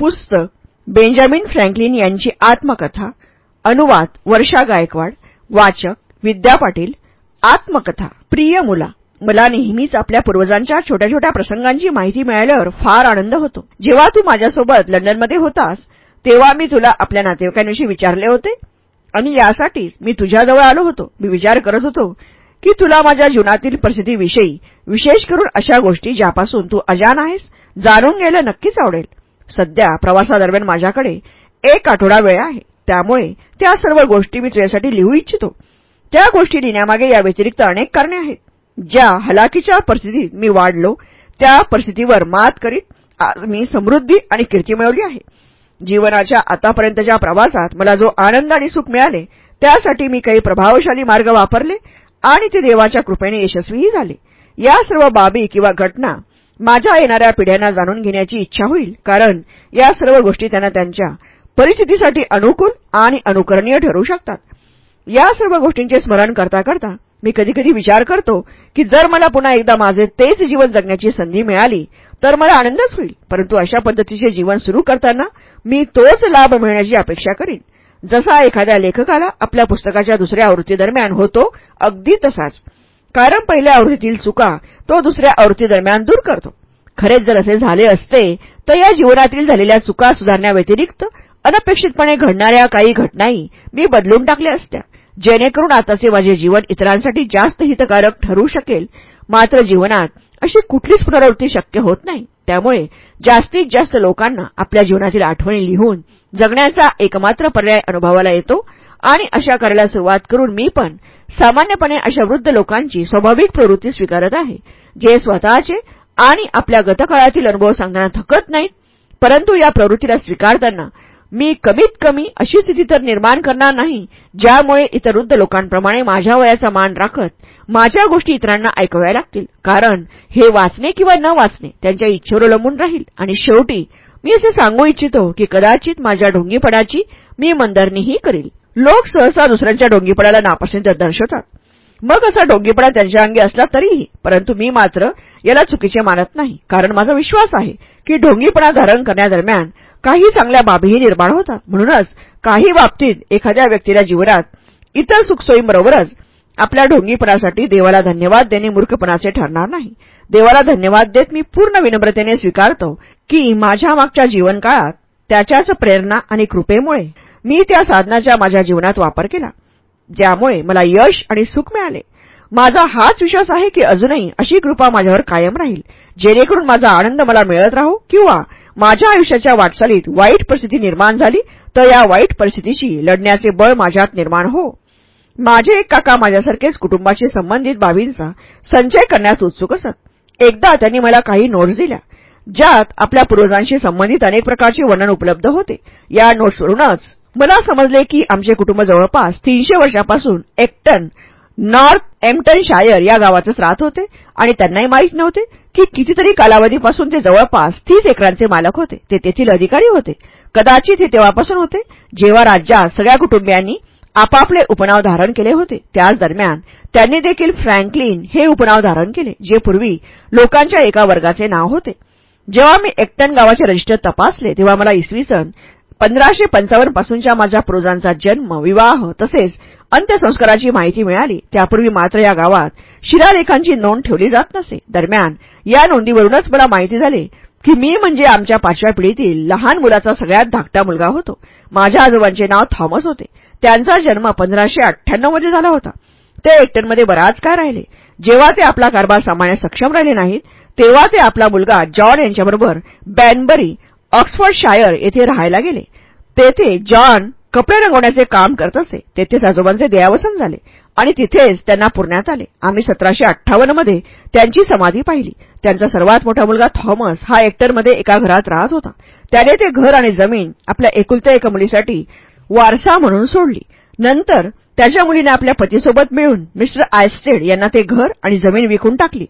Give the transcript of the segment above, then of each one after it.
पुस्तक Benjamin Franklin यांची आत्मकथा अनुवाद वर्षा गायकवाड वाचक विद्या पाटील आत्मकथा प्रिय मुला. मला नेहमीच आपल्या पूर्वजांच्या छोट्या छोट्या प्रसंगांची माहिती मिळाल्यावर फार आनंद होतो. जेव्हा तू माझ्यासोबत लंडनमध्ये होतास तेव्हा मी तुला आपल्या नातेवाईकांविषयी विचारले होते आणि यासाठीच मी तुझ्याजवळ आलो होतो. मी विचार करत होतो की तुला माझ्या जीवनातील परिस्थितीविषयी विशेष करून अशा गोष्टी ज्यापासून तू अजान आहेस जाणून घ्यायला नक्कीच आवडेल. सध्या प्रवासादरम्यान माझ्याकडे एक आठवडा वेळ आहे. त्यामुळे त्या सर्व गोष्टी मी तुझ्यासाठी लिहू इच्छितो. त्या गोष्टी लिहिण्यामागे या व्यतिरिक्त अनेक कारणे आहेत. ज्या हलाखीच्या परिस्थितीत मी वाढलो त्या परिस्थितीवर मात करीत आज मी समृद्धी आणि कीर्ती मिळवली आहे. जीवनाच्या आतापर्यंतच्या प्रवासात मला जो आनंद आणि सुख मिळाले त्यासाठी मी काही प्रभावशाली मार्ग वापरले आणि ते देवाच्या कृपेने यशस्वीही झाले. या सर्व बाबी किंवा घटना माझ्या येणाऱ्या पिढ्यांना जाणून घेण्याची इच्छा होईल. कारण या सर्व गोष्टी त्यांना त्यांच्या परिस्थितीसाठी अनुकूल आणि अनुकरणीय ठरू शकतात. या सर्व गोष्टींचे स्मरण करता करता मी कधीकधी विचार करतो की जर मला पुन्हा एकदा माझे तेच जीवन जगण्याची संधी मिळाली तर मला आनंदच होईल. परंतु अशा पद्धतीचे जीवन सुरू करताना मी तोच लाभ मिळण्याची अपेक्षा करीन. जसा एखाद्या लेखकाला आपल्या पुस्तकाच्या दुसऱ्या आवृत्तीदरम्यान होतो अगदी तसाच. कारण पहिल्या आवृत्तीतील चुका तो दुसऱ्या आवृत्तीदरम्यान दूर करतो. खरेच जर असे झाले असते तर या जीवनातील झालेल्या चुका सुधारण्याव्यतिरिक्त अनपेक्षितपणे घडणाऱ्या काही घटनाही मी बदलून टाकल्या असत्या. जेणेकरून आताचे माझे जीवन इतरांसाठी जास्त हितकारक ठरू शकेल. मात्र जीवनात अशी कुठलीच पुनरावृत्ती शक्य होत नाही. त्यामुळे जास्तीत जास्त लोकांना आपल्या जीवनातील आठवणी लिहून जगण्याचा एकमात्र पर्याय अनुभवाला येतो आणि अशा करायला सुरुवात करून मी पण सामान्यपणे अशा वृद्ध लोकांची स्वाभाविक प्रवृत्ती स्वीकारत आहे जे स्वतःचे आणि आपल्या गतकाळातील अनुभव सांगताना थकत नाहीत. परंतु या प्रवृत्तीला स्वीकारताना मी कमीत कमी अशी स्थिती तर निर्माण करणार नाही ज्यामुळे इतर वृद्ध लोकांप्रमाणे माझ्या वयाचा मान राखत माझ्या गोष्टी इतरांना ऐकाव्या लागतील. कारण हे वाचणे किंवा न वाचणे त्यांच्या इच्छेवर अवलंबून राहील. आणि शेवटी मी असे सांगू इच्छितो की कदाचित माझ्या ढोंगीपणाची मी मंदरणीही करील. लोक सहसा दुसऱ्यांच्या ढोंगीपणाला नापसंत दर्शवतात. मग असा ढोंगीपणा त्यांच्या अंगी असला तरीही परंतु मी मात्र याला चुकीचे मानत नाही. कारण माझा विश्वास आहे की ढोंगीपणा धारण करण्यादरम्यान काही चांगल्या बाबीही निर्माण होतात. म्हणूनच काही बाबतीत एखाद्या व्यक्तीला जीवनात इतर सुखसोयींबरोबरच आपल्या ढोंगीपणासाठी देवाला धन्यवाद देणे मूर्खपणाचे ठरणार नाही. देवाला धन्यवाद देत मी पूर्ण विनम्रतेने स्वीकारतो की माझ्या मागच्या जीवनकाळात त्याच्याच प्रेरणा आणि कृपेमुळे मी त्या साधनाच्या माझ्या जीवनात वापर केला. ज्यामुळे मला यश आणि सुख मिळाले. माझा हाच विश्वास आहे की अजूनही अशी कृपा माझ्यावर कायम राहील. जेणेकरून माझा आनंद मला मिळत राहू किंवा माझ्या आयुष्याच्या वाटचालीत वाईट परिस्थिती निर्माण झाली तर या वाईट परिस्थितीशी लढण्याचे बळ माझ्यात निर्माण हो. माझे एक काका माझ्यासारखेच कुटुंबाशी संबंधित बाबींचा संचय करण्यास उत्सुक असत. एकदा त्यांनी मला काही नोट्स दिल्या ज्यात आपल्या पूर्वजांशी संबंधित अनेक प्रकारचे वर्णन उपलब्ध होते. या नोट्सवरूनच मला समजले की आमचे कुटुंब जवळपास तीनशे वर्षापासून एक्टन नॉर्थ एम्प्टनशायर या गावातच राहत होते आणि त्यांनाही माहीत नव्हते की कितीतरी कालावधीपासून ते जवळपास तीस एकरांचे मालक होते. ते तेथील अधिकारी होते. कदाचित हे तेव्हापासून होते जेव्हा राज्यात सगळ्या कुटुंबियांनी आपापले उपनाव धारण केले होते. त्याच दरम्यान त्यांनी देखील फ्रँकलिन हे उपनाव धारण केले जे पूर्वी लोकांच्या एका वर्गाचे नाव होते. जेव्हा मी एकटन गावाचे रजिस्टर तपासले तेव्हा मला इसवी सन पंधराशे पंचावन्न पासूनच्या माझ्या पूर्वजांचा जन्म विवाह तसेच अंत्यसंस्काराची माहिती मिळाली. त्यापूर्वी मात्र या गावात शिलालेखांची नोंद ठेवली जात नसे. दरम्यान या नोंदीवरूनच मला माहिती झाले की मी म्हणजे आमच्या पाचव्या पिढीतील लहान मुलाचा सगळ्यात धाकटा मुलगा होतो. माझ्या आजोबांचे नाव थॉमस होते. त्यांचा जन्म पंधराशे अठ्ठ्याण्णवमध्ये झाला होता. ते एक्टनमध्ये बराच काय राहिले. जेव्हा ते आपला कारभार सांभाळण्यास सक्षम राहिले नाहीत तेव्हा ते आपला मुलगा जॉन यांच्याबरोबर बॅनबरी ऑक्सफर्डशायर येथे राहायला गेले. तेथे जॉन कपडे रंगवण्याचे काम करत असे. तेथेच आजोबांचे देहावसन झाले आणि तिथेच त्यांना पुरण्यात आले. आम्ही सतराशे मध्ये त्यांची समाधी पाहिली. त्यांचा सर्वात मोठा मुलगा थॉमस हा एक्टरमध्ये एका घरात राहत होता. त्याने ते घर आणि जमीन आपल्या एकुलत्या एका मुलीसाठी वारसा म्हणून सोडली. नंतर त्याच्या मुलीने आपल्या पतीसोबत मिळून मिस्टर आयस्टेड यांना ते घर आणि जमीन विकून टाकली.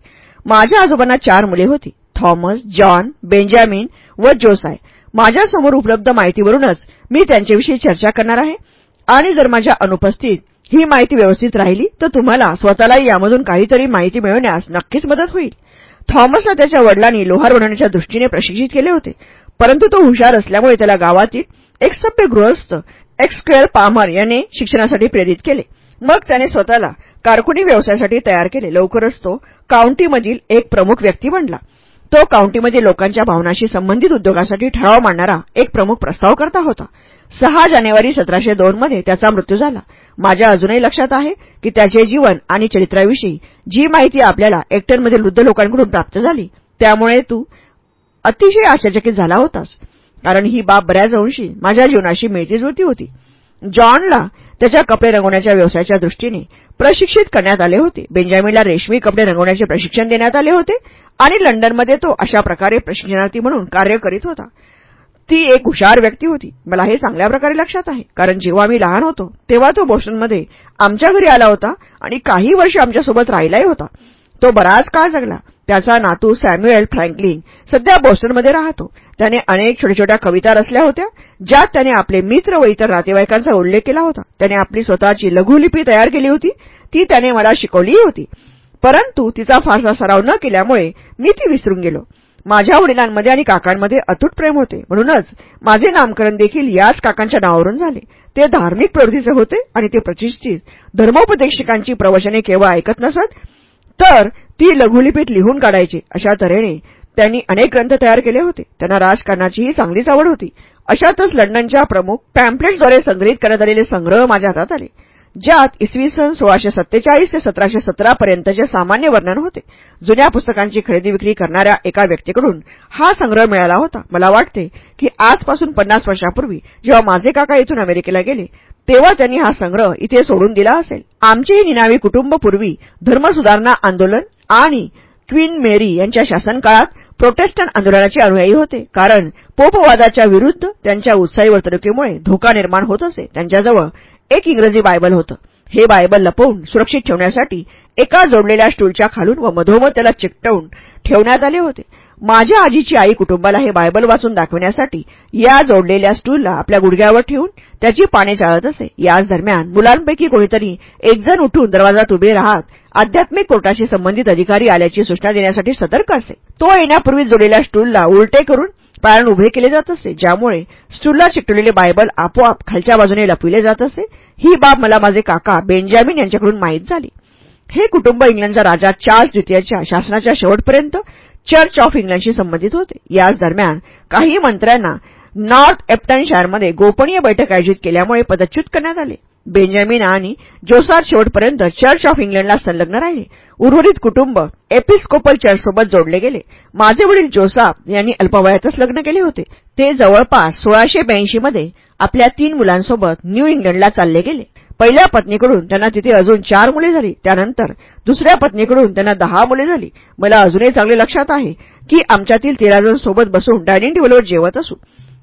माझ्या आजोबांना चार मुले होती. थॉमस जॉन बेंजामिन व जोसाय माझ्यासमोर उपलब्ध माहितीवरूनच मी त्यांच्याविषयी चर्चा करणार आहे. आणि जर माझ्या अनुपस्थित ही माहिती व्यवस्थित राहिली तर तुम्हाला स्वतःलाही यामधून काहीतरी माहिती मिळवण्यास नक्कीच मदत होईल. थॉमसला त्याच्या वडिलांनी लोहार बनवण्याच्या दृष्टीने प्रशिक्षित केले होते. परंतु तो हुशार असल्यामुळे त्याला गावातील एक सभ्य गृहस्थ एक्सक्वेअर पामर याने शिक्षणासाठी प्रेरित केले. मग त्याने स्वतःला कारकुनी व्यवसायासाठी तयार केले. लवकरच तो काउंटीमधील एक प्रमुख व्यक्ती बनला. तो काउंटीमध्ये लोकांच्या भावनाशी संबंधित उद्योगासाठी ठराव मांडणारा एक प्रमुख प्रस्ताव करता होता. सहा जानेवारी सतराशे दोन मध्ये त्याचा मृत्यू झाला. माझ्या अजूनही लक्षात आहे की त्याचे जीवन आणि चरित्राविषयी जी माहिती आपल्याला एक्टनमधील वृद्ध लोकांकडून प्राप्त झाली त्यामुळे तू अतिशय आश्चर्यचकित झाला होतास. कारण ही बाब बऱ्याच अंशी माझ्या जीवनाशी मिळतीजुळती होती. जॉनला त्याच्या कपडे रंगवण्याच्या व्यवसायाच्या दृष्टीने प्रशिक्षित करण्यात आले होते. बेंजामिनला रेशमी कपडे रंगवण्याचे प्रशिक्षण देण्यात आले होते. आणि लंडनमध्ये तो अशा प्रकारे प्रशिक्षणार्थी म्हणून कार्य करीत होता. ती एक हुशार व्यक्ती होती. मला हे चांगल्या प्रकारे लक्षात आहे. कारण जेव्हा मी लहान होतो तेव्हा तो बोस्टनमध्ये आमच्या घरी आला होता आणि काही वर्ष आमच्यासोबत राहिलाही होता. तो बराच काळ जगला. त्याचा नातू सॅम्युएल फ्रँकलिन सध्या बोस्टनमध्ये राहतो. त्याने अनेक छोट्या छोट्या कविता रचल्या होत्या ज्यात त्याने आपले मित्र व इतर नातेवाईकांचा उल्लेख केला होता. त्याने आपली स्वतःची लघुलिपी तयार केली होती. ती त्याने मला शिकवलीही होती. परंतु तिचा फारसा सराव न केल्यामुळे मी ती विसरून गेलो. माझ्या वडिलांमध्ये आणि काकांमध्ये अतूट प्रेम होते. म्हणूनच माझे नामकरण देखील याच काकांच्या नावावरून झाले. ते धार्मिक प्रवृत्तीचे होते आणि ते प्रतिष्ठित. धर्मोपदेशकांची प्रवचने केवळ ऐकत नसत तर ती लघुलिपीत लिहून काढायचे अशा तऱ्हेने त्यांनी अनेक ग्रंथ तयार केले होते. त्यांना राजकारणाचीही चांगलीच आवड होती. अशातच लंडनच्या प्रमुख पॅम्पलेट्सद्वारे संग्रहित करण्यात आलेले संग्रह माझ्या हातात आले. ज्यात इसवी सन सोळाशे सत्तेचाळीस ते सतराशे सतरा पर्यंतचे सामान्य वर्णन होते. जुन्या पुस्तकांची खरेदी विक्री करणाऱ्या एका व्यक्तीकडून हा संग्रह मिळाला होता. मला वाटते की आजपासून पन्नास वर्षापूर्वी जेव्हा माझे काका इथून अमेरिकेला गेले तेव्हा त्यांनी हा संग्रह इथे सोडून दिला असेल. आमचेही निनावी कुटुंब पूर्वी धर्मसुधारणा आंदोलन आणि क्वीन मेरी यांच्या शासनकाळात प्रोटेस्टंट आंदोलनाचे अनुयायी होते. कारण पोपवादाच्या विरुद्ध त्यांच्या उत्साही वर्तणुकीमुळे धोका निर्माण होत असे. त्यांच्याजवळ एक इंग्रजी बायबल होतं. हे बायबल लपवून सुरक्षित ठेवण्यासाठी एका जोडलेल्या स्टूलच्या खालून व मधोमध त्याला चिकटवून ठेवण्यात आले होते. माझ्या आजीची आई कुटुंबाला हे बायबल वाचून दाखवण्यासाठी या जोडलेल्या स्टूलला आपल्या गुडघ्यावर ठेवून त्याची पाने चाळत असे. याच दरम्यान मुलांपैकी कोणीतरी एकजण उठून दरवाजात उभे राहत आध्यात्मिक कोर्टाशी संबंधित अधिकारी आल्याची सूचना देण्यासाठी सतर्क असे. तो येण्यापूर्वी जोडलेल्या स्टूलला उलटे करून पायानं उभे केले जात असे ज्यामुळे स्टूलला चिकटवलेले बायबल आपोआप खालच्या बाजूने लपविले जात असे. ही बाब मला माझे काका बेंजामिन यांच्याकडून माहीत झाली. हे कुटुंब इंग्लंडचा राजा चार्ल्स द्वितीयच्या शासनाच्या शेवटपर्यंत चर्च ऑफ इंग्लंडशी संबंधित होते. याच दरम्यान काही मंत्र्यांना नॉर्थ एप्टनशायरमध्ये गोपनीय बैठक आयोजित केल्यामुळे पदच्युत करण्यात आले. बेंजामिन आणि जोसार शेवटपर्यंत चर्च ऑफ इंग्लंडला संलग्न राहिले. उर्वरित कुटुंब एपिस्कोपल चर्चसोबत जोडले गेले. माझे वडील जोसाफ यांनी अल्पवयातच लग्न केले होते. ते जवळपास सोळाशे ब्याऐंशीमध्ये आपल्या तीन मुलांसोबत न्यू इंग्लंडला चालले गेले. पहिल्या पत्नीकडून त्यांना तिथे अजून चार मुले झाली. त्यानंतर दुसऱ्या पत्नीकडून त्यांना दहा मुले झाली. मला अजूनही चांगले लक्षात आहे की आमच्यातील तेरा जण सोबत बसून डायनिंग टेबलवर जेवत असू.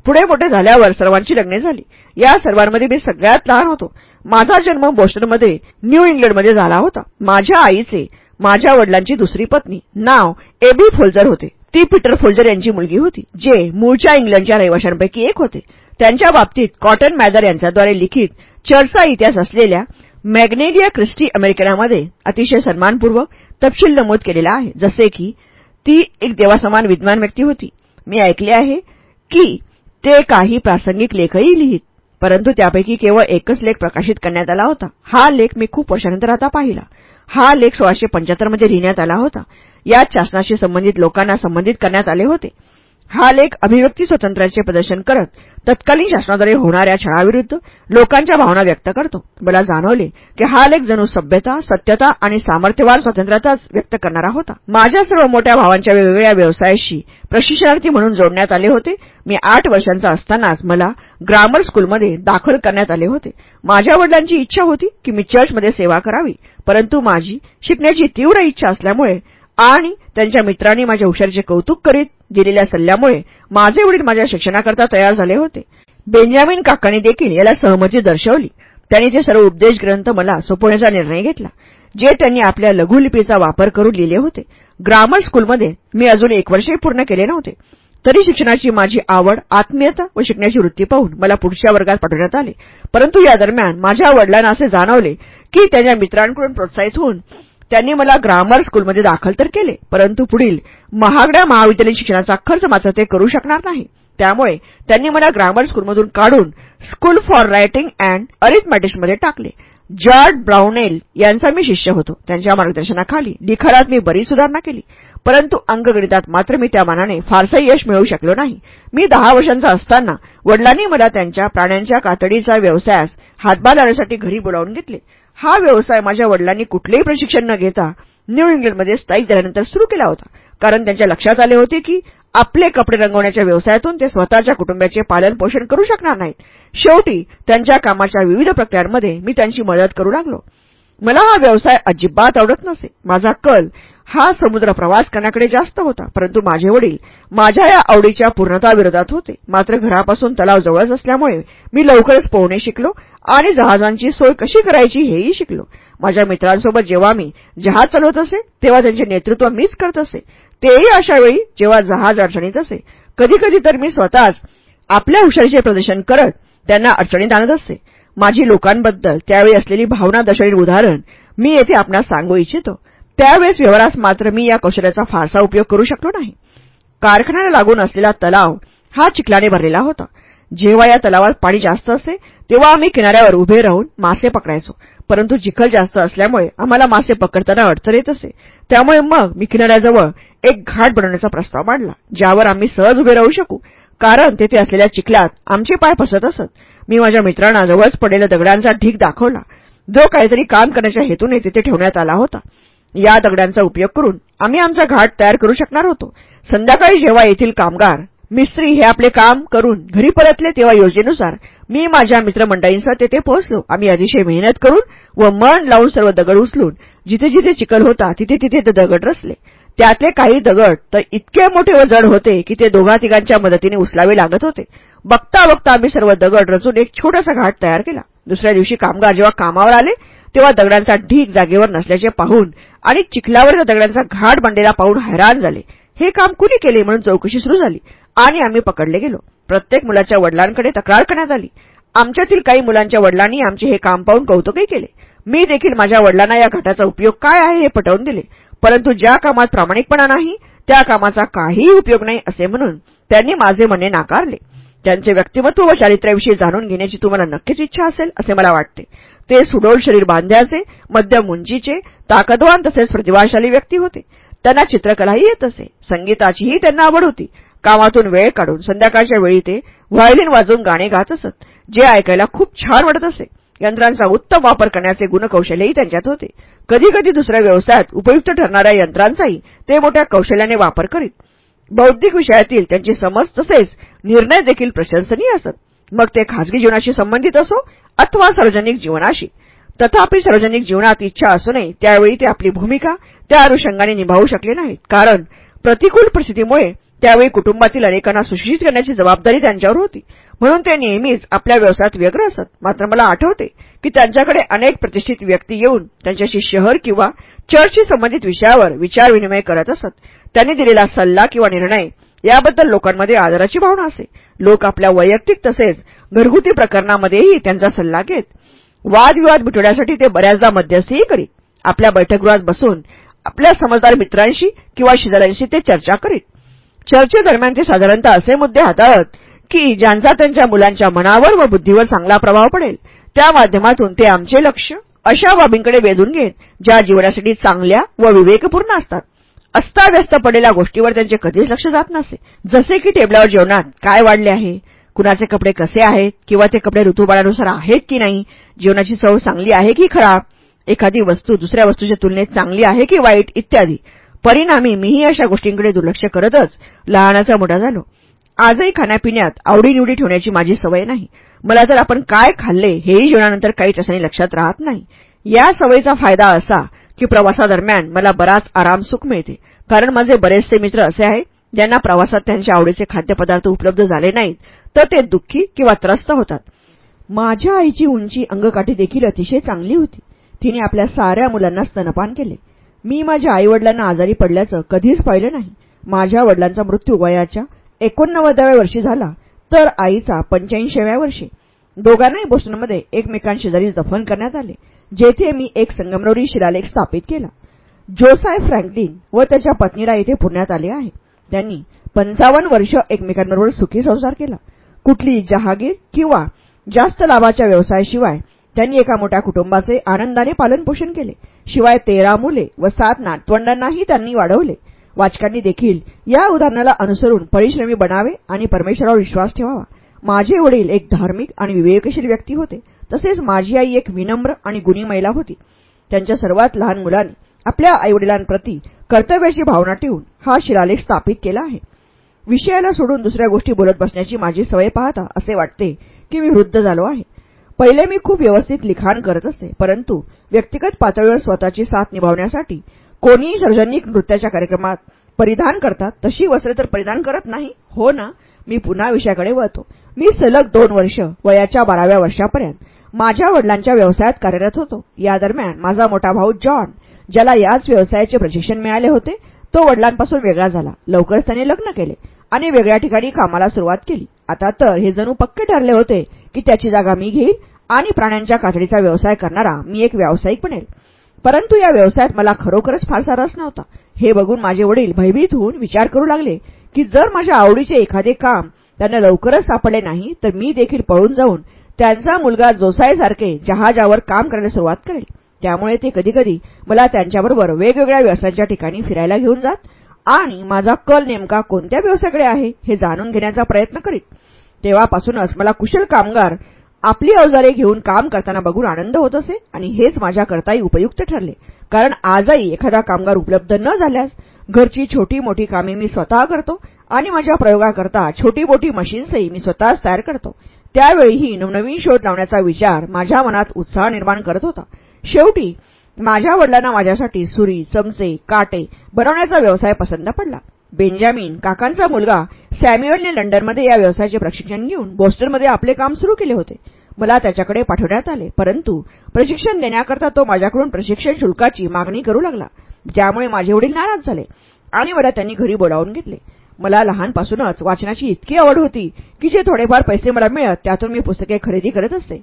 पुढे मोठे झाल्यावर सर्वांची लग्ने झाली. या सर्वांमध्ये मी सगळ्यात लहान होतो. माझा जन्म बोस्टनमध्ये न्यू इंग्लंडमध्ये झाला होता. माझ्या आईचे माझ्या वडिलांची दुसरी पत्नी. नाव एबी फोल्जर होते. ती पीटर फोल्जर यांची मुलगी होती जे मूळच्या इंग्लंडच्या रहिवाशांपैकी एक होते. त्यांच्या बाबतीत कॉटन मॅदर यांच्याद्वारे लिखित चर्चचा इतिहास असलेल्या मॅग्नेलिया क्रिस्टी अमेरिकनामध्ये अतिशय सन्मानपूर्वक तपशील नमूद केलेला आहे. जसे की ती एक देवासमान विद्वान व्यक्ती होती. मी ऐकले आहे की ते काही प्रासंगिक लेखही लिहित. परंतु त्यापैकी केवळ एकच लेख प्रकाशित करण्यात आला होता. हा लेख मी खूप वर्षानंतर आता पाहिला. हा लेख सोळाशे पंच्याहत्तरमध्ये लिहिण्यात आला होता. यात शासनाशी संबंधित लोकांना संबंधित करण्यात आले होते. हा लेख अभिव्यक्ती स्वातंत्र्याचे प्रदर्शन करत तत्कालीन शासनाद्वारे होणाऱ्या छळाविरुद्ध लोकांच्या भावना व्यक्त करतो. मला जाणवले की हा लेख जणू सभ्यता सत्यता आणि सामर्थ्यवान स्वातंत्र्याचाच व्यक्त करणारा होता. माझ्या सर्व मोठ्या भावांच्या वेगवेगळ्या व्यवसायाशी प्रशिक्षणार्थी म्हणून जोडण्यात आले होते. मी आठ वर्षांचा असतानाच मला ग्रामर स्कूलमध्ये दाखल करण्यात आले होते. माझ्या वडिलांची इच्छा होती की मी चर्चमध्ये सेवा करावी परंतु माझी शिकण्याची तीव्र इच्छा असल्यामुळे आणि त्यांच्या मित्रांनी माझ्या हुशारीचे कौतुक करीत दिलेल्या सल्ल्यामुळे माझे वडील माझ्या शिक्षणाकरता तयार झाले होते. बेंजामिन काकांनी देखील याला सहमती दर्शवली. त्यांनी ते सर्व उपदेश ग्रंथ मला सोपवण्याचा निर्णय घेतला जे त्यांनी आपल्या लघुलिपीचा वापर करून लिहिले होते. ग्रामर स्कूलमध्ये मी अजून एक वर्षही पूर्ण केले नव्हते. तरी शिक्षणाची माझी आवड आत्मीयता व शिकण्याची वृत्ती पाहून मला पुढच्या वर्गात पाठवण्यात आले. परंतु या दरम्यान माझ्या वडिलांना असे जाणवले की त्यांच्या मित्रांकडून प्रोत्साहित होऊन त्यांनी मला ग्रामर स्कूलमध्ये दाखल तर केले परंतु पुढील महागड्या महाविद्यालयीन शिक्षणाचा खर्च मात्र ते करू शकणार नाही. त्यामुळे त्यांनी मला ग्रामर स्कूलमधून काढून स्कूल फॉर रायटिंग अँड अरिथमॅटिक्समध्ये टाकले. जॉर्ज ब्राउनेल यांचा मी शिष्य होतो. त्यांच्या मार्गदर्शनाखाली लिखाणात मी बरीच सुधारणा केली. परंतु अंकगणितात मात्र मी त्या मानाने फारसं यश मिळवू शकलो नाही. मी दहा वर्षांचा असताना वडिलांनी मला त्यांच्या प्राण्यांच्या कातडीचा व्यवसायास हातभार लावण्यासाठी घरी बोलावून घेतले. हा व्यवसाय माझ्या वडिलांनी कुठलेही प्रशिक्षण न घेता न्यू इंग्लंडमध्ये स्थायिक झाल्यानंतर सुरू केला होता. कारण त्यांच्या लक्षात आले होते की आपले कपडे रंगवण्याच्या व्यवसायातून ते स्वतःच्या कुटुंबाचे पालन पोषण करू शकणार नाहीत. शेवटी त्यांच्या कामाच्या विविध प्रक्रियांमध्ये मी त्यांची मदत करू लागलो. मला हा व्यवसाय अजिबात आवडत नसे. माझा कल हा समुद्र प्रवास करण्याकडे जास्त होता. परंतु माझे वडील माझ्या या आवडीच्या पूर्णताविरोधात होते. मात्र घरापासून तलाव जवळच असल्यामुळे मी लवकरच पोहणे शिकलो आणि जहाजांची सोय कशी करायची हेही शिकलो. माझ्या मित्रांसोबत जेव्हा मी जहाज चालवत असे तेव्हा त्यांचे नेतृत्व मीच करत असे. तेही अशावेळी जेव्हा जहाज अडचणीत असे. कधीकधी तर मी स्वतःच आपल्या हुशारीचे प्रदर्शन करत त्यांना अडचणीत आणत असे माझी लोकांबद्दल त्यावेळी असलेली भावना दर्शवेल उदाहरण मी येथे आपणास सांगू इच्छितो. त्यावेळेस व्यवहारास मात्र मी या कौशल्याचा फारसा उपयोग करू शकलो नाही. कारखान्याला लागून असलेला तलाव हा चिखलाने भरलेला होता. जेव्हा या तलावात पाणी जास्त असे तेव्हा आम्ही किनाऱ्यावर उभे राहून मासे पकडायचो. परंतु चिखल जास्त असल्यामुळे आम्हाला मासे पकडताना अडचण येत असे. त्यामुळे मग मी किनाऱ्याजवळ एक घाट बनवण्याचा प्रस्ताव मांडला ज्यावर आम्ही सहज उभे राहू शकू. कारण तेथे असलेल्या चिखलात आमचे पाय फसत असत. मी माझ्या मित्रांना जवळच पडलेल्या दगडांचा ढीक दाखवला. जो काहीतरी काम करण्याच्या हेतूने तिथे ठेवण्यात आला होता. या दगडांचा उपयोग करून आम्ही आमचा घाट तयार करू शकणार होतो. संध्याकाळी जेव्हा येथील कामगार मिस्त्री हे आपले काम करून घरी परतले तेव्हा योजनेनुसार मी माझ्या मित्रमंडळींसह तेथे पोहोचलो. आम्ही अतिशय मेहनत करून व मन लावून सर्व दगड उचलून जिथे जिथे चिखल होता तिथे तिथे ते दगड रचले. त्यातले काही दगड तर इतके मोठे व जड होते की ते दोघा तिघांच्या मदतीने उचलावे लागत होते. बघता बघता आम्ही सर्व दगड रचून एक छोटासा घाट तयार केला. दुसऱ्या दिवशी कामगार जेव्हा कामावर आले तेव्हा दगडांचा ढीक जागेवर नसल्याचे पाहून आणि चिखलावर दगडांचा घाट बांधलेला पाहून हैराण झाले. हे काम कुणी केले म्हणून चौकशी सुरू झाली आणि आम्ही पकडले गेलो. प्रत्येक मुलाच्या वडिलांकडे तक्रार करण्यात आली. आमच्यातील काही मुलांच्या वडिलांनी आमचे हे काम पाहून कौतुकही केले. मी देखील माझ्या वडिलांना या घाटाचा उपयोग काय आहे हे पटवून दिले. परंतु ज्या कामात प्रामाणिकपणा नाही त्या कामाचा काहीही उपयोग नाही असे म्हणून त्यांनी माझे म्हणणे नाकारले. त्यांचे व्यक्तिमत्व व चारित्र्याविषयी जाणून घेण्याची तुम्हाला नक्कीच इच्छा असेल असे मला वाटते. ते सुडोल शरीर बांध्याचे मध्यम उंचीचे ताकदवान तसेच प्रतिभाशाली व्यक्ती होते. त्यांना चित्रकलाही येत असे. संगीताचीही त्यांना आवड होती. कामातून वेळ काढून संध्याकाळच्या वेळी ते व्हायोलिन वाजवून गाणे गात असत जे ऐकायला खूप छान वाटत असे. यंत्रांचा उत्तम वापर करण्याचे गुणकौशल्यही त्यांच्यात होते. कधीकधी दुसऱ्या व्यवसायात उपयुक्त ठरणाऱ्या यंत्रांचाही ते मोठ्या कौशल्याने वापर करीत. बौद्धिक विषयातील त्यांची समज तसेच निर्णय देखील प्रशंसनीय असत. मग ते खासगी जीवनाशी संबंधित असो अथवा सार्वजनिक जीवनाशी. तथापि सार्वजनिक जीवनात इच्छा असूनही त्यावेळी ते आपली भूमिका त्या अनुषंगाने निभावू शकले नाहीत. कारण प्रतिकूल परिस्थितीमुळे त्यावेळी कुटुंबातील अनेकांना सुशिक्षित करण्याची जबाबदारी त्यांच्यावर होती. म्हणून ते नेहमीच आपल्या व्यवसायात व्यग्र असत. मात्र मला आठवते की त्यांच्याकडे अनेक प्रतिष्ठित व्यक्ती येऊन त्यांच्याशी शहर किंवा चर्चशी संबंधित विषयावर विचारविनिमय करत असत. त्यांनी दिलेला सल्ला किंवा निर्णय याबद्दल लोकांमध्ये आदराची भावना असे. लोक आपल्या वैयक्तिक तसेच घरगुती प्रकरणामध्येही त्यांचा सल्ला घेत. वादविवाद मिटवण्यासाठी ते बऱ्याचदा मध्यस्थीही करीत. आपल्या बैठकगृहात बसून आपल्या समजदार मित्रांशी किंवा शेजाऱ्यांशी ते चर्चा करीत. चर्चेदरम्यान ते साधारणतः असे मुद्दे हाताळत की ज्यांचा त्यांच्या मुलांच्या मनावर व बुद्धीवर चांगला प्रभाव पडेल त्या माध्यमातून ते आमचे लक्ष अशा बाबींकडे वेधून घेत ज्या जीवनासाठी चांगल्या व विवेकपूर्ण असतात. अस्ताव्यस्त पडलेल्या गोष्टीवर त्यांचे कधीच लक्ष जात नसे. जसे की टेबलावर जेवणात काय वाढले आहे? कुणाचे कपडे कसे आहेत? किंवा ते कपडे ऋतुबाळानुसार आहेत की नाही? जेवणाची चव चांगली आहे की खराब? एखादी वस्तू दुसऱ्या वस्तूच्या तुलनेत चांगली आहे की वाईट इत्यादी. परिणामी मीही अशा गोष्टींकडे दुर्लक्ष करतच लहानाचा मोठा झालो. आजही खाण्यापिण्यात आवडीनिवडी ठेवण्याची माझी सवय नाही. मला तर आपण काय खाल्ले हेही जेवणानंतर काही टसाने लक्षात राहत नाही. या सवयीचा फायदा असा की प्रवासादरम्यान मला बराच आराम सुख मिळते. कारण माझे बरेचसे मित्र असे आहेत ज्यांना प्रवासात त्यांच्या आवडीचे खाद्यपदार्थ उपलब्ध झाले नाहीत तर ते दुःखी किंवा त्रस्त होतात. माझ्या आईची उंची अंगकाठी देखील अतिशय चांगली होती. तिने आपल्या साऱ्या मुलांना स्तनपान केले. मी माझ्या आईवडिलांना आजारी पडल्याचं कधीच पाहिलं नाही. माझ्या वडिलांचा मृत्यू वयाच्या एकोणनव्वदाव्या वर्षी झाला तर आईचा पंच्याऐंशीव्या वर्षी. दोघांनाही बोस्टनमध्ये एकमेकांशेजारी दफन करण्यात आले जेथे मी एक संगमरवरी शिलालेख स्थापित केला. जोसाय फ्रँकलिन व त्याच्या पत्नीला येथे पुण्यात आले आहे. त्यांनी पंचावन्न वर्ष एकमेकांबरोबर सुखी संसार केला. कुठली जहागीर किंवा जास्त लाभाच्या व्यवसायाशिवाय त्यांनी एका मोठ्या कुटुंबाचे आनंदाने पालनपोषण केले. शिवाय तेरा मुले व सात नातवंडांनाही त्यांनी वाढवले. वाचकांनी देखील या उदाहरणाला अनुसरून परिश्रमी बनावे आणि परमेश्वरावर विश्वास ठेवावा. माझे वडील एक धार्मिक आणि विवेकशील व्यक्ती होते. तसेच माझी आई एक विनम्र आणि गुणी महिला होती. त्यांच्या सर्वात लहान मुलांनी आपल्या आईवडिलांप्रती कर्तव्याची भावना ठेवून हा शिलालेख स्थापित केला आहे. विषयाला सोडून दुसऱ्या गोष्टी बोलत बसण्याची माझी सवय पाहता असे वाटते की मी वृद्ध झालो आहे. पहिले मी खूप व्यवस्थित लिखाण करत असे परंतु व्यक्तिगत पातळीवर स्वतःची साथ निभावण्यासाठी कोणीही सार्वजनिक नृत्याच्या कार्यक्रमात परिधान करतात तशी वस्त्रे तर परिधान करत नाही. हो ना मी पुन्हा विषयाकडे वळतो. मी सलग दोन वर्ष वयाच्या बाराव्या वर्षापर्यंत माझ्या वडिलांच्या व्यवसायात कार्यरत होतो. या दरम्यान माझा मोठा भाऊ जॉन ज्याला याच व्यवसायाचे प्रशिक्षण मिळाले होते तो वडिलांपासून वेगळा झाला. लवकरच त्याने लग्न केले आणि वेगळ्या ठिकाणी कामाला सुरुवात केली. आता तर हे जणू पक्के ठरले होते. की त्याची जागा मी घेईन आणि प्राण्यांच्या कातडीचा व्यवसाय करणारा मी एक व्यावसायिक बनेल. परंतु या व्यवसायात मला खरोखरच फारसा रस नव्हता. हे बघून माझे वडील भयभीत होऊन विचार करू लागले की जर माझ्या आवडीचे एखादे काम त्यांना लवकरच सापडले नाही तर मी देखील पळून जाऊन त्यांचा मुलगा जोसायसारखे जहाजावर काम करायला सुरुवात करेल. त्यामुळे ते कधीकधी मला त्यांच्याबरोबर वेगवेगळ्या व्यवसायांच्या ठिकाणी फिरायला घेऊन जात आणि माझा कल नेमका कोणत्या व्यवसायाकडे आहे हे जाणून घेण्याचा प्रयत्न करीत. तेव्हापासूनच मला कुशल कामगार आपली अवजारे घेऊन काम करताना बघून आनंद होत असे आणि हेच माझ्याकरताही उपयुक्त ठरले. कारण आजही एखादा कामगार उपलब्ध न झाल्यास घरची छोटी मोठी कामे मी स्वतः करतो आणि माझ्या प्रयोगाकरता छोटी मोठी मशीन्सही मी स्वतःच तयार करतो. त्यावेळीही नवनवीन शोध लावण्याचा विचार माझ्या मनात उत्साह निर्माण करत होता. शेवटी माझ्या वडिलांना माझ्यासाठी सुरी चमचे काटे बनवण्याचा व्यवसाय पसंत पडला. बेंजामिन काकांचा मुलगा सॅम्युअलने लंडनमध्ये या व्यवसायाचे प्रशिक्षण घेऊन बोस्टनमध्ये आपले काम सुरू केले होते. मला त्याच्याकडे पाठवण्यात आले परंतु प्रशिक्षण देण्याकरता तो माझ्याकडून प्रशिक्षण शुल्काची मागणी करू लागला. ज्यामुळे माझे वडील नाराज झाले आणि मला त्यांनी घरी बोलावून घेतले. मला लहानपासूनच वाचनाची इतकी आवड होती की जे थोडेफार पैसे मला मिळत त्यातून मी पुस्तके खरेदी करत असते.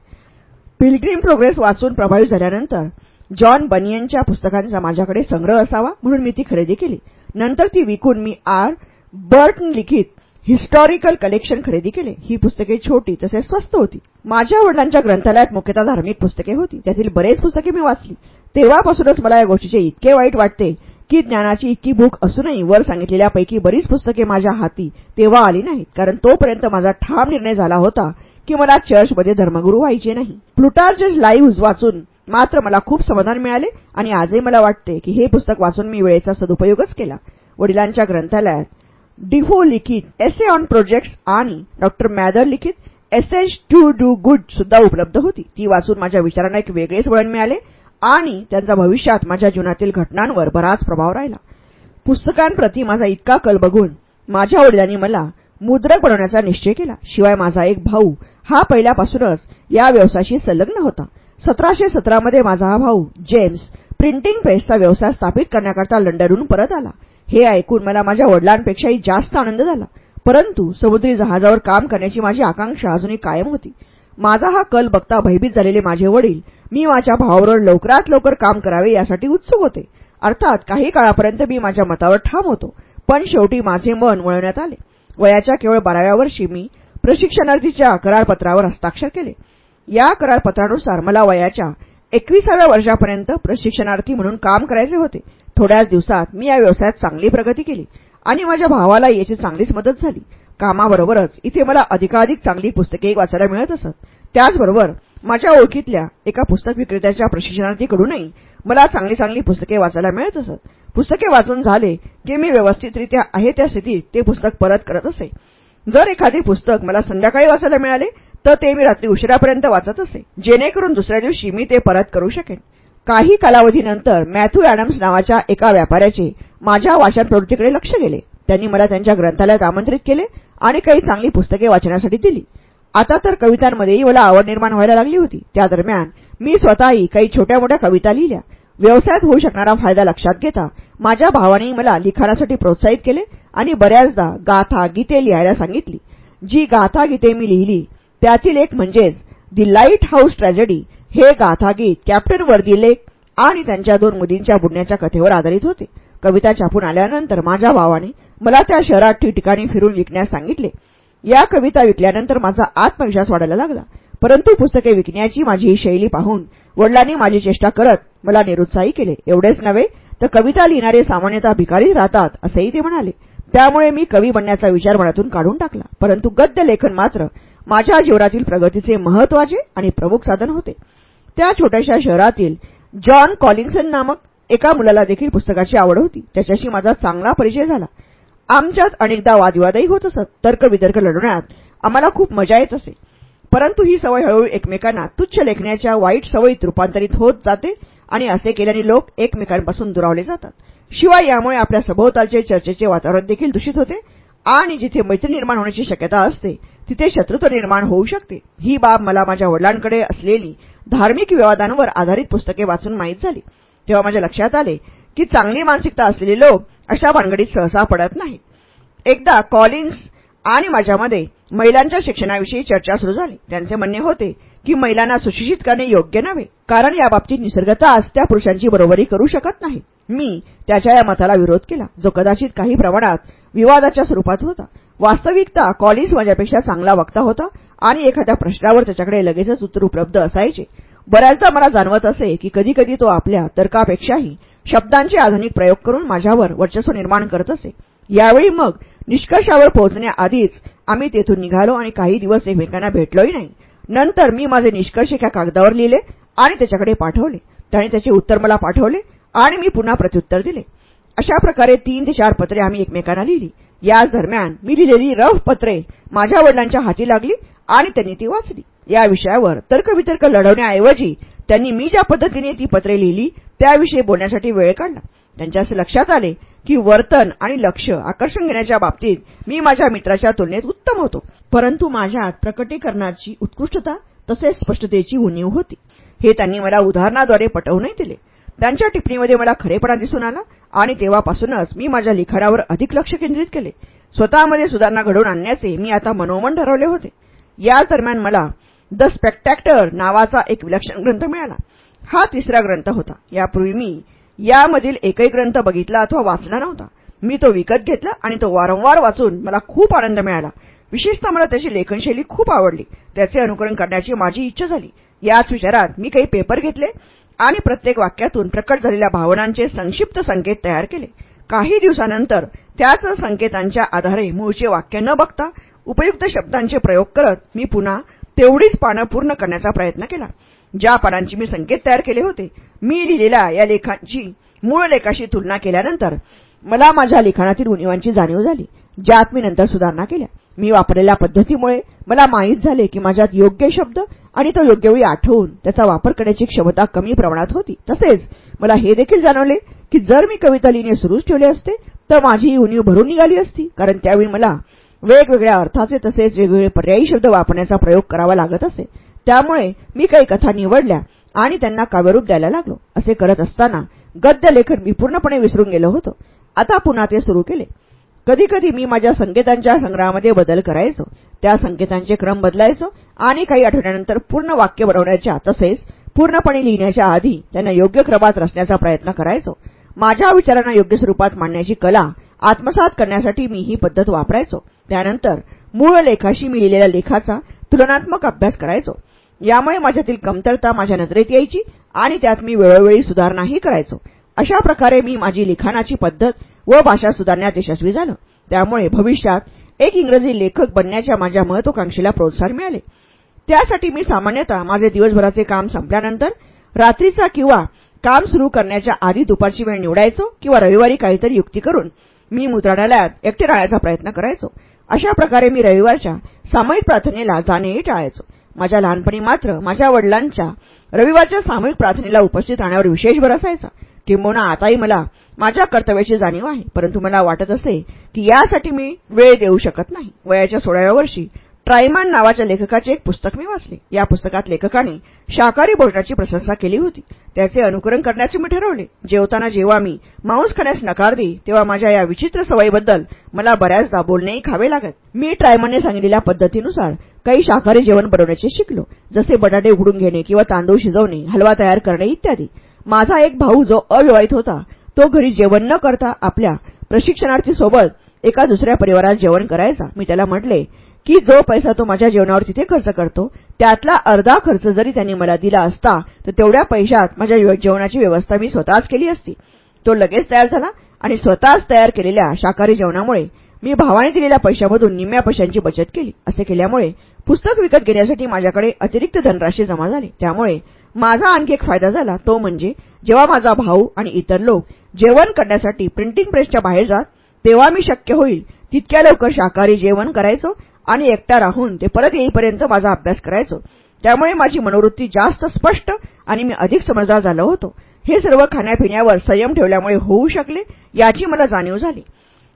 पिलग्रीम प्रोग्रेस वाचून प्रभावित झाल्यानंतर जॉन बनियनच्या पुस्तकांचा माझ्याकडे संग्रह असावा म्हणून मी ती खरेदी केली. नंतर ती विकून मी आर. बर्टन लिखित हिस्टॉरिकल कलेक्शन खरेदी केले. ही पुस्तके छोटी तसेच स्वस्त होती. माझ्या वडिलांच्या ग्रंथालयात मुख्यतः धार्मिक पुस्तके होती. त्यातील बरेच पुस्तके मी वाचली. तेव्हापासूनच मला या गोष्टीचे इतके वाईट वाटते की ज्ञानाची इतकी भूक असूनही वर सांगितलेल्यापैकी बरीच पुस्तके माझ्या हाती तेव्हा आली नाहीत. कारण तोपर्यंत माझा ठाम निर्णय झाला होता की मला चर्चमध्ये धर्मगुरू व्हायचे नाही. प्लुटार्जस लाईव्ह वाचून मात्र मला खूप समाधान मिळाले आणि आजही मला वाटते की हे पुस्तक वाचून मी वेळेचा सदुपयोगच केला. वडिलांच्या ग्रंथालयात डिफो लिखित एसे ऑन प्रोजेक्ट्स आणि डॉक्टर मॅदर लिखित एसेज टू डू गुड सुद्धा उपलब्ध होती. ती वाचून माझ्या विचारांना एक वेगळेच वळण मिळाले आणि त्यांचा भविष्यात माझ्या जीवनातील घटनांवर बराच प्रभाव राहिला. पुस्तकांप्रती माझा इतका कल बघून माझ्या वडिलांनी मला मुद्रक बनवण्याचा निश्चय केला. शिवाय माझा एक भाऊ हा पहिल्यापासूनच या व्यवसायाशी संलग्न होता. सतराशे सतरामध्ये माझा हा भाऊ जेम्स प्रिंटिंग प्रेसचा व्यवसाय स्थापित करण्याकरता लंडनहून परत आला. हे ऐकून मला माझ्या वडिलांपेक्षाही जास्त आनंद झाला. परंतु समुद्री जहाजावर काम करण्याची माझी आकांक्षा अजूनही कायम होती. माझा हा कल बघता भयभीत झालेले माझे वडील मी माझ्या भावाबरोबर लवकरात लवकर काम करावे यासाठी उत्सुक होते. अर्थात काही काळापर्यंत मी माझ्या मतावर ठाम होतो पण शेवटी माझे मन वळवण्यात आले. वयाच्या केवळ बाराव्या वर्षी मी प्रशिक्षणार्थीच्या करारपत्रावर हस्ताक्षर केले. या करारपत्रानुसार मला वयाच्या एकविसाव्या वर्षापर्यंत प्रशिक्षणार्थी म्हणून काम करायचे होते. थोड्याच दिवसात मी या व्यवसायात चांगली प्रगती केली आणि माझ्या भावाला याची चांगलीच मदत झाली. कामाबरोबरच इथे मला अधिकाधिक चांगली पुस्तके वाचायला मिळत असत. त्याचबरोबर माझ्या ओळखीतल्या एका पुस्तक विक्रेत्याच्या प्रशिक्षणार्थीकडूनही मला चांगली चांगली पुस्तके वाचायला मिळत असत. पुस्तके वाचून झाले की मी व्यवस्थितरित्या आहे त्या स्थितीत ते पुस्तक परत करत असे. जर एखादे पुस्तक मला संध्याकाळी वाचायला मिळाले तर ते मी रात्री उशिरापर्यंत वाचत असे. जेणेकरून दुसऱ्या दिवशी मी ते परत करू शकेन. काही कालावधीनंतर मॅथ्यू ॲडम्स नावाच्या एका व्यापाऱ्याचे माझ्या वाचन प्रवृत्तीकडे लक्ष गेले. त्यांनी मला त्यांच्या ग्रंथालयात आमंत्रित केले आणि काही चांगली पुस्तके वाचण्यासाठी दिली. आता तर कवितांमध्येही मला आवड निर्माण व्हायला लागली होती. त्या दरम्यान मी स्वतःही काही छोट्या मोठ्या कविता लिहिल्या. व्यवसायात होऊ शकणारा फायदा लक्षात घेता माझ्या भावाने मला लिखाणासाठी प्रोत्साहित केले आणि बऱ्याचदा गाथा गीते लिहायला सांगितली. जी गाथा गीते मी लिहिली त्यातील एक म्हणजेच दी लाइट हाऊस ट्रॅजेडी हे गाथागीत कॅप्टन वर्दी लेक आणि त्यांच्या दोन मुलींच्या बुडण्याच्या कथेवर आधारित होते. कविता छापून आल्यानंतर माझ्या भावाने मला त्या शहरात ठिकठिकाणी फिरून विकण्यास सांगितले. या कविता विकल्यानंतर माझा आत्मविश्वास वाढायला लागला. परंतु पुस्तके विकण्याची माझी ही शैली पाहून वडिलांनी माझी चेष्टा करत मला निरुत्साही केले. एवढेच नव्हे तर कविता लिहिणारे सामान्यतः भिकारी राहतात असेही ते म्हणाले. त्यामुळे मी कवी बनण्याचा विचार मनातून काढून टाकला. परंतु गद्य लेखन मात्र माझ्या जीवनातील प्रगतीचे महत्त्वाचे आणि प्रमुख साधन होते. त्या छोट्याशा शहरातील जॉन कॉलिन्सन नामक एका मुलाला देखील पुस्तकाची आवड होती. त्याच्याशी माझा चांगला परिचय झाला. आमच्यात अनेकदा वादविवादही होत असत. तर्कवितर्क लढवण्यात आम्हाला खूप मजा येत असे. परंतु ही सवय हळूहळू एकमेकांना तुच्छ लेखण्याच्या वाईट सवयीत रूपांतरित होत जाते आणि असे केल्याने लोक एकमेकांपासून दुरावले जातात. शिवाय यामुळे आपल्या सभोवतालचे चर्चेचे वातावरण देखील दूषित होते. आणि जिथे मैत्री निर्माण होण्याची शक्यता असते तिथे शत्रुत्व निर्माण होऊ शकते. ही बाब मला माझ्या वडिलांकडे असलेली धार्मिक विवादांवर आधारित पुस्तके वाचून माहीत झाली. तेव्हा माझ्या लक्षात आले की चांगली मानसिकता असलेले लोक अशा भानगडीत सहसा पडत नाही एकदा कॉलिन्स आणि माझ्यामध्ये महिलांच्या शिक्षणाविषयी चर्चा सुरू झाली. त्यांचे म्हणणे होते की महिलांना सुशिक्षित करणे योग्य नव्हे कारण याबाबतीत निसर्गताच त्या पुरुषांची बरोबरी करू शकत नाही. मी त्याच्या या मताला विरोध केला जो कदाचित काही प्रमाणात विवादाच्या स्वरूपात होता. वास्तविकता कॉलिन्स माझ्यापेक्षा चांगला वक्ता होता आणि एखाद्या प्रश्नावर त्याच्याकडे लगेचच उत्तर उपलब्ध असायचे. बऱ्याचदा मला जाणवत असे की कधीकधी तो आपल्या तर्कापेक्षाही शब्दांचे आधुनिक प्रयोग करून माझ्यावर वर्चस्व निर्माण करत असे. यावेळी मग निष्कर्षावर पोहोचण्याआधीच आम्ही तेथून निघालो आणि काही दिवस एकमेकांना भेटलोही नाही. नंतर मी माझे निष्कर्ष एका कागदावर लिहिले आणि त्याच्याकडे पाठवले. त्याने त्याचे उत्तर मला पाठवले आणि मी पुन्हा प्रत्युत्तर दिले. अशा प्रकारे तीन ते चार पत्रे आम्ही एकमेकांना लिहिली. याच दरम्यान मी लिहिलेली रफ पत्रे माझ्या वडिलांच्या हाती लागली आणि त्यांनी ती वाचली. या विषयावर तर्कवितर्क लढवण्याऐवजी त्यांनी मी ज्या पद्धतीने ती पत्रे लिहिली त्याविषयी बोलण्यासाठी वेळ काढला. त्यांच्या असे लक्षात आले की वर्तन आणि लक्ष आकर्षण घेण्याच्या बाबतीत मी माझ्या मित्राच्या तुलनेत उत्तम होतो. परंतु माझ्यात प्रकटीकरणाची उत्कृष्टता तसेच स्पष्टतेची उणीव होती. हे त्यांनी मला उदाहरणाद्वारे पटवूनही दिले. त्यांच्या टिप्पणीमध्ये मला खरेपणा दिसून आला आणि तेव्हापासूनच मी माझ्या लिखाणावर अधिक लक्ष केंद्रित केले. स्वतःमध्ये सुधारणा घडवून आणण्याचे मी आता मनोमन ठरवले होते. याच दरम्यान मला द स्पेक्टॅक्टर नावाचा एक विलक्षण ग्रंथ मिळाला. हा तिसरा ग्रंथ होता. यापूर्वी मी यामधील एकही ग्रंथ बघितला अथवा वाचला नव्हता. मी तो विकत घेतला आणि तो वारंवार वाचून मला खूप आनंद मिळाला. विशेषतः मला त्याची लेखनशैली खूप आवडली. त्याचे अनुकरण करण्याची माझी इच्छा झाली. याच विचारात मी काही पेपर घेतले आणि प्रत्येक वाक्यातून प्रकट झालेल्या भावनांचे संक्षिप्त संकेत तयार केले. काही दिवसानंतर त्याच संकेतांच्या आधारे मूळचे वाक्य न बघता उपयुक्त शब्दांचे प्रयोग करत मी पुन्हा तेवढीच पानं पूर्ण करण्याचा प्रयत्न केला. ज्या पानांची मी संकेत तयार केले होते मी लिहिलेल्या या लेखांची मूळ लेखाशी तुलना केल्यानंतर मला माझ्या लिखाणातील उणीवांची जाणीव झाली ज्यात मी नंतर सुधारणा केल्या. मी वापरलेल्या पद्धतीमुळे मला माहीत झाले की माझ्यात योग्य शब्द आणि तो योग्य वेळी आठवून त्याचा वापर करण्याची क्षमता कमी प्रमाणात होती. तसेच मला हे देखील जाणवले की जर मी कविता लिहिणे सुरूच ठेवले असते तर माझी ही उणीव भरून निघाली असती. कारण त्यावेळी मला वेगवेगळ्या अर्थाचे तसेच वेगवेगळे पर्यायी शब्द वापरण्याचा प्रयोग करावा लागत असे. त्यामुळे मी काही कथा निवडल्या आणि त्यांना काव्यरूप द्यायला लागलो. असे करत असताना गद्य लेखन मी पूर्णपणे विसरून गेलो होतो. आता पुन्हा ते सुरू केले. कधीकधी मी माझ्या संकेतांच्या संग्रहामध्ये बदल करायचो. त्या संकेतांचे क्रम बदलायचो आणि काही आठवड्यानंतर पूर्ण वाक्य बनवण्याच्या तसेच पूर्णपणे लिहिण्याच्या आधी त्यांना योग्य क्रमात रचण्याचा प्रयत्न करायचो. माझ्या विचारांना योग्य स्वरूपात मांडण्याची कला आत्मसात करण्यासाठी मी ही पद्धत वापरायचो. त्यानंतर मूळ लेखाशी मी लिहिलेल्या लेखाचा तुलनात्मक अभ्यास करायचो. यामुळे माझ्यातील कमतरता माझ्या नजरेत यायची आणि त्यात मी वेळोवेळी सुधारणाही करायचो. अशा प्रकारे मी माझी लिखाणाची पद्धत व भाषा सुधारण्यात यशस्वी झालं. त्यामुळे भविष्यात एक इंग्रजी लेखक बनण्याच्या माझ्या महत्वाकांक्षेला प्रोत्साहन मिळाले. त्यासाठी मी सामान्यतः माझे दिवसभराचे काम संपल्यानंतर रात्रीचा किंवा काम सुरू करण्याच्या आधी दुपारची वेळ निवडायचो किंवा रविवारी काहीतरी युक्ती करून मी मुद्रणालयात एकटे राहण्याचा प्रयत्न करायचो. अशा प्रकारे मी रविवारच्या सामूहिक प्रार्थनेला जाणेही टाळायचो. माझ्या लहानपणी मात्र माझ्या वडिलांच्या रविवारच्या सामूहिक प्रार्थनेला उपस्थित राहण्यावर विशेष भर असायचा. किंबहुना आताही मला माझ्या कर्तव्याची जाणीव आहे. परंतु मला वाटत असे की यासाठी मी वेळ देऊ शकत नाही. वयाच्या सोळाव्या वर्षी ट्रायमान नावाच्या लेखकाचे एक पुस्तक मी वाचले. या पुस्तकात लेखकाने शाकाहारी भोजनाची प्रशंसा केली होती. त्याचे अनुकरण करण्याचे मी ठरवले. जेवताना जेव्हा मी मांस खाण्यास नकार देई तेव्हा माझ्या या विचित्र सवयीबद्दल मला बऱ्याचदा बोलणेही खावे लागत. मी ट्रायमनने सांगितलेल्या पद्धतीनुसार काही शाकाहारी जेवण बनवण्याचे शिकलो. जसे बटाटे उघडून घेणे किंवा तांदूळ शिजवणे हलवा तयार करणे इत्यादी. माझा एक भाऊ जो अविवाहित होता तो घरी जेवण न करता आपल्या प्रशिक्षणार्थीसोबत एका दुसऱ्या परिवारात जेवण करायचा. मी त्याला म्हटले की जो पैसा तो माझ्या जेवणावर तिथे खर्च करतो त्यातला अर्धा खर्च जरी त्यांनी मला दिला असता तर तेवढ्या पैशात माझ्या जेवणाची व्यवस्था मी स्वतःच केली असती. तो लगेच तयार झाला आणि स्वतःच तयार केलेल्या शाकाहारी जेवणामुळे मी भावाने दिलेल्या पैशामधून निम्म्या पैशांची बचत केली. असे केल्यामुळे पुस्तक विकत घेण्यासाठी माझ्याकडे अतिरिक्त धनराशी जमा झाली. त्यामुळे माझा आणखी एक फायदा झाला. तो म्हणजे जेव्हा माझा भाऊ आणि इतर लोक जेवण करण्यासाठी प्रिंटिंग प्रेसच्या बाहेर जात तेव्हा मी शक्य होईल. तितक्या लवकर शाकाहारी जेवण करायचो आणि एकटा राहून ते परत येईपर्यंत माझा अभ्यास करायचो. त्यामुळे माझी मनोवृत्ती जास्त स्पष्ट आणि मी अधिक समजदार झालो होतो. हे सर्व खाण्यापिण्यावर संयम ठेवल्यामुळे होऊ शकले याची मला जाणीव झाली.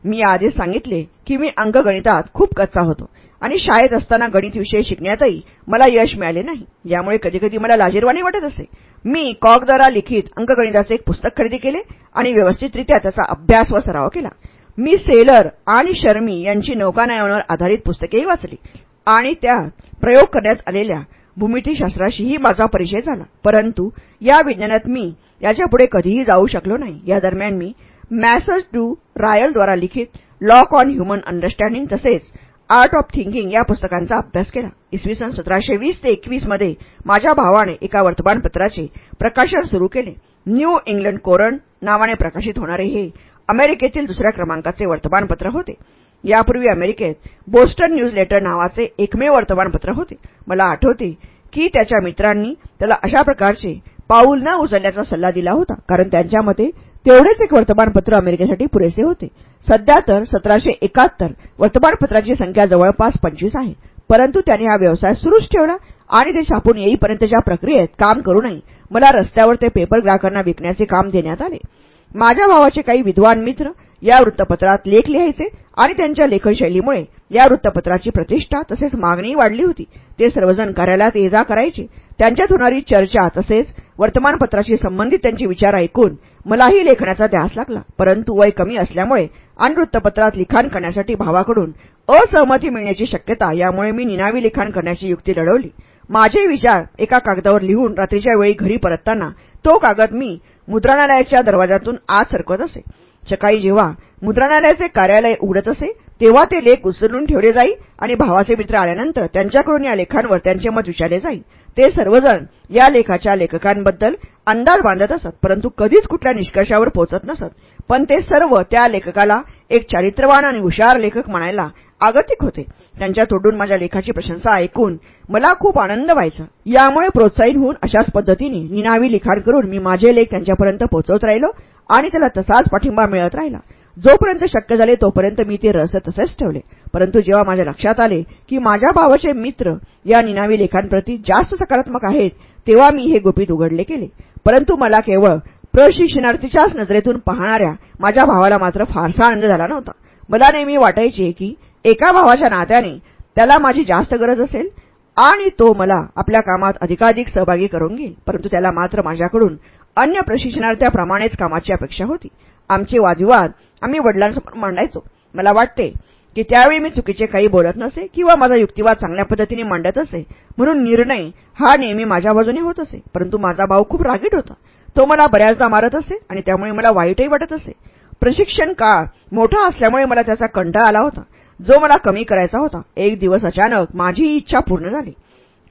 मी आधीच सांगितले की मी अंकगणितात खूप कच्चा होतो. आणि शाळेत असताना गणित विषय शिकण्यातही मला यश मिळाले नाही. यामुळे कधीकधी मला लाजीरवाणी वाटत असे. मी कॉकद्वारा लिखित अंकगणिताचे एक पुस्तक खरेदी केले आणि व्यवस्थितरित्या त्याचा अभ्यास व सराव केला. मी सेलर आणि शर्मी यांची नौकानयनावर आधारित पुस्तकेही वाचली आणि त्यात प्रयोग करण्यात आलेल्या भूमितीशास्त्राशीही माझा परिचय झाला. परंतु या विज्ञानात मी याच्यापुढे कधीही जाऊ शकलो नाही. या दरम्यान मी मॅसर्स डू रायलद्वारा लिखित लॉक ऑन ह्युमन अंडरस्टँडिंग तसेच आर्ट ऑफ थिंकिंग या पुस्तकांचा अभ्यास केला. इसवी सन सतराशे वीस ते एकवीसमध्ये माझ्या भावाने एका वर्तमानपत्राचे प्रकाशन सुरू केले. न्यू इंग्लंड कोरन नावाने प्रकाशित होणारे हे अमेरिकेतील दुसऱ्या क्रमांकाचे वर्तमानपत्र होते. यापूर्वी अमेरिकेत बोस्टन न्यूज लेटर नावाचे एकमेव वर्तमानपत्र होते. मला आठवते की त्याच्या मित्रांनी त्याला अशा प्रकारचे पाऊल न उचलण्याचा सल्ला दिला होता कारण त्यांच्या मते तेवढेच एक वर्तमानपत्र अमेरिकेसाठी पुरेसे होते. सध्या तर सतराशे एकाहत्तर वर्तमानपत्राची संख्या जवळपास पंचवीस आहे. परंतु त्याने हा व्यवसाय सुरूच ठेवला आणि ते छापून येईपर्यंतच्या प्रक्रियेत काम करूनही मला रस्त्यावर ते पेपर ग्राहकांना विकण्याचे काम देण्यात आले. माझ्या भावाचे काही विद्वान मित्र या वृत्तपत्रात लेख लिहायचे आणि त्यांच्या लेखनशैलीमुळे या वृत्तपत्राची प्रतिष्ठा तसेच मागणी वाढली होती. ते सर्वजण कार्यालयात ये जा करायचे. त्यांच्यात होणारी चर्चा तसेच वर्तमानपत्राशी संबंधित त्यांचे विचार ऐकून मलाही लेखनाचा ध्यास लागला. परंतु वय कमी असल्यामुळे आणि वृत्तपत्रात लिखाण करण्यासाठी भावाकडून असहमती मिळण्याची शक्यता यामुळे मी निनावी लिखाण करण्याची युक्ती लढवली. माझे विचार एका कागदावर लिहून रात्रीच्या वेळी घरी परतताना तो कागद मी मुद्रणालयाच्या दरवाजातून आत सरकवत असे. सकाळी जेव्हा मुद्रणालयाचे कार्यालय उघडत असे तेव्हा ते लेख उचलून ठेवले जाई आणि भावाचे मित्र आल्यानंतर त्यांच्याकडून या लेखांवर त्यांचे मत विचारले जाईल ते सर्वजण या लेखाच्या लेखकांबद्दल अंदाज बांधत असत परंतु कधीच कुठल्या निष्कर्षावर पोहोचत नसत. पण ते सर्व त्या लेखकाला एक चारित्रवान आणि हुशार लेखक म्हणायला आगतिक होते. त्यांच्या तोडून माझ्या लेखाची प्रशंसा ऐकून मला खूप आनंद व्हायचा. यामुळे प्रोत्साहित होऊन अशाच पद्धतीने निनावी लिखाण करून मी माझे लेख त्यांच्यापर्यंत पोहोचवत राहिलो आणि त्याला तसाच पाठिंबा मिळत राहिला. जोपर्यंत शक्य झाले तोपर्यंत मी ते रस तसेच ठेवले. परंतु जेव्हा माझ्या लक्षात आले की माझ्या भावाचे मित्र या निनावी लेखांप्रती जास्त सकारात्मक आहेत तेव्हा मी हे गुपित उघडले केले. परंतु मला केवळ प्रशिक्षणार्थीच्याच नजरेतून पाहणाऱ्या माझ्या भावाला मात्र फारसा आनंद झाला नव्हता. मला नेहमी वाटायचे की एका भावाच्या नात्याने त्याला माझी जास्त गरज असेल आणि तो मला आपल्या कामात अधिकाधिक सहभागी करून घेईल. परंतु त्याला मात्र माझ्याकडून अन्य प्रशिक्षणार्थ्याप्रमाणेच कामाची अपेक्षा होती. आमचे वादविवाद आम्ही वडिलांसमोर मांडायचो. मला वाटते की त्यावेळी मी चुकीचे काही बोलत नसे किंवा माझा युक्तिवाद चांगल्या पद्धतीने मांडत असे म्हणून निर्णय हा नेहमी माझ्या बाजूने होत असे परंतु माझा भाऊ खूप रागीट होता. तो मला बऱ्याचदा मारत असे आणि त्यामुळे मला वाईटही वाटत असे. प्रशिक्षण काळ मोठा असल्यामुळे मला त्याचा कंटाळा आला होता. जो मला कमी करायचा होता. एक दिवस अचानक माझी इच्छा पूर्ण झाली.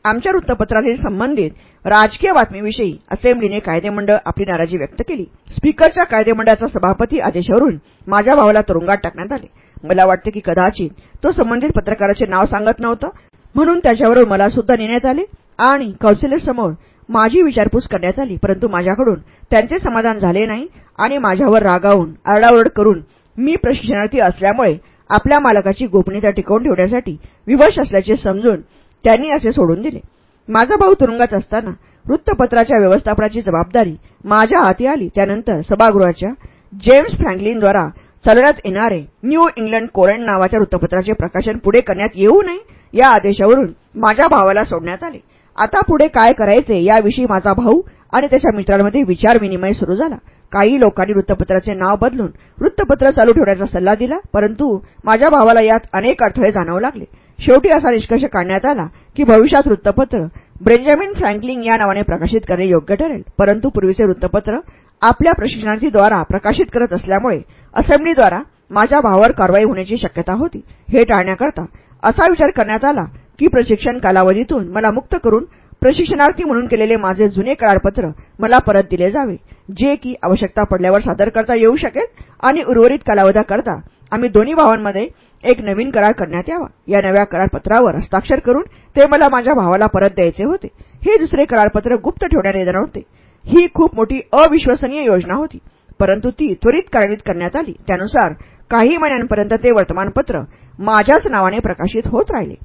आमच्या वृत्तपत्रातील संबंधित राजकीय बातमीविषयी असेंब्लीने कायदेमंडळ आपली नाराजी व्यक्त केली. स्पीकरच्या कायदेमंडळाचा सभापती आदेशावरून माझ्या भावाला तुरुंगात टाकण्यात आले. मला वाटते की कदाचित तो संबंधित पत्रकाराचे नाव सांगत नव्हता. म्हणून त्याच्याबरोबर मला सुद्धा नेण्यात आले आणि काउन्सिलरसमोर माझी विचारपूस करण्यात आली. परंतु माझ्याकडून त्यांचे समाधान झाले नाही आणि माझ्यावर रागावून आरडाओरड करून मी प्रशिक्षणार्थी असल्यामुळे आपल्या मालकाची गोपनीयता टिकवून ठेवण्यासाठी विवश असल्याचे समजून त्यांनी असे सोडून दिले. माझा भाऊ तुरुंगात असताना वृत्तपत्राच्या व्यवस्थापनाची जबाबदारी माझ्या हाती आली. त्यानंतर सभागृहाच्या जेम्स फ्रँकलिनद्वारा चालण्यात येणारे न्यू इंग्लंड कोरंट नावाच्या वृत्तपत्राचे प्रकाशन पुढे करण्यात येऊ नये या आदेशावरून माझ्या भावाला सोडण्यात आले. आता पुढे काय करायचे याविषयी माझा भाऊ आणि त्याच्या मित्रांमध्ये विचारविनिमय सुरू झाला. काही लोकांनी वृत्तपत्राचे नाव बदलून वृत्तपत्र चालू ठेवण्याचा सल्ला दिला परंतु माझ्या भावाला यात अनेक अडथळे जाणवू लागले. शेवटी असा निष्कर्ष काढण्यात आला की भविष्यात वृत्तपत्र ब्रेंजामिन फ्रँकलिंग या नावाने प्रकाशित करणे योग्य ठरेल परंतु पूर्वीचे वृत्तपत्र आपल्या प्रशिक्षणार्थीद्वारा प्रकाशित करत असल्यामुळे असेंब्लीद्वारा माझ्या भावावर कारवाई होण्याची शक्यता होती. हे टाळण्याकरता असा विचार करण्यात आला की प्रशिक्षण कालावधीतून मला मुक्त करून प्रशिक्षणार्थी म्हणून केलेले माझे जुने करारपत्र मला परत दिले जावे जे की आवश्यकता पडल्यावर सादर करता येऊ शकेल आणि उर्वरित कालावधाकरता आम्ही दोन्ही भावांमध्ये एक नवीन करार करण्यात यावा. या नव्या करारपत्रावर हस्ताक्षर करून ते मला माझ्या भावाला परत द्यायचे होते. हे दुसरे करारपत्र गुप्त ठेवण्यात येणार होते. ही खूप मोठी अविश्वसनीय योजना होती. परंतु ती त्वरित कार्यान्वित करण्यात आली. त्यानुसार काही महिन्यांपर्यंत ते वर्तमानपत्र माझ्याच नावाने प्रकाशित होत राहिले.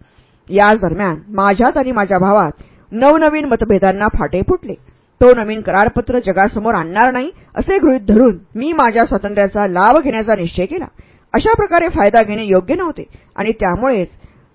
याच दरम्यान माझ्यात आणि माझ्या भावात नवनवीन मतभेदांना फाटे फुटले. तो नवीन करारपत्र जगासमोर आणणार नाही असे गृहीत धरून मी माझ्या स्वातंत्र्याचा लाभ घेण्याचा निश्चय केला. अशा प्रकारे फायदा घेणे योग्य नव्हते आणि त्यामुळेच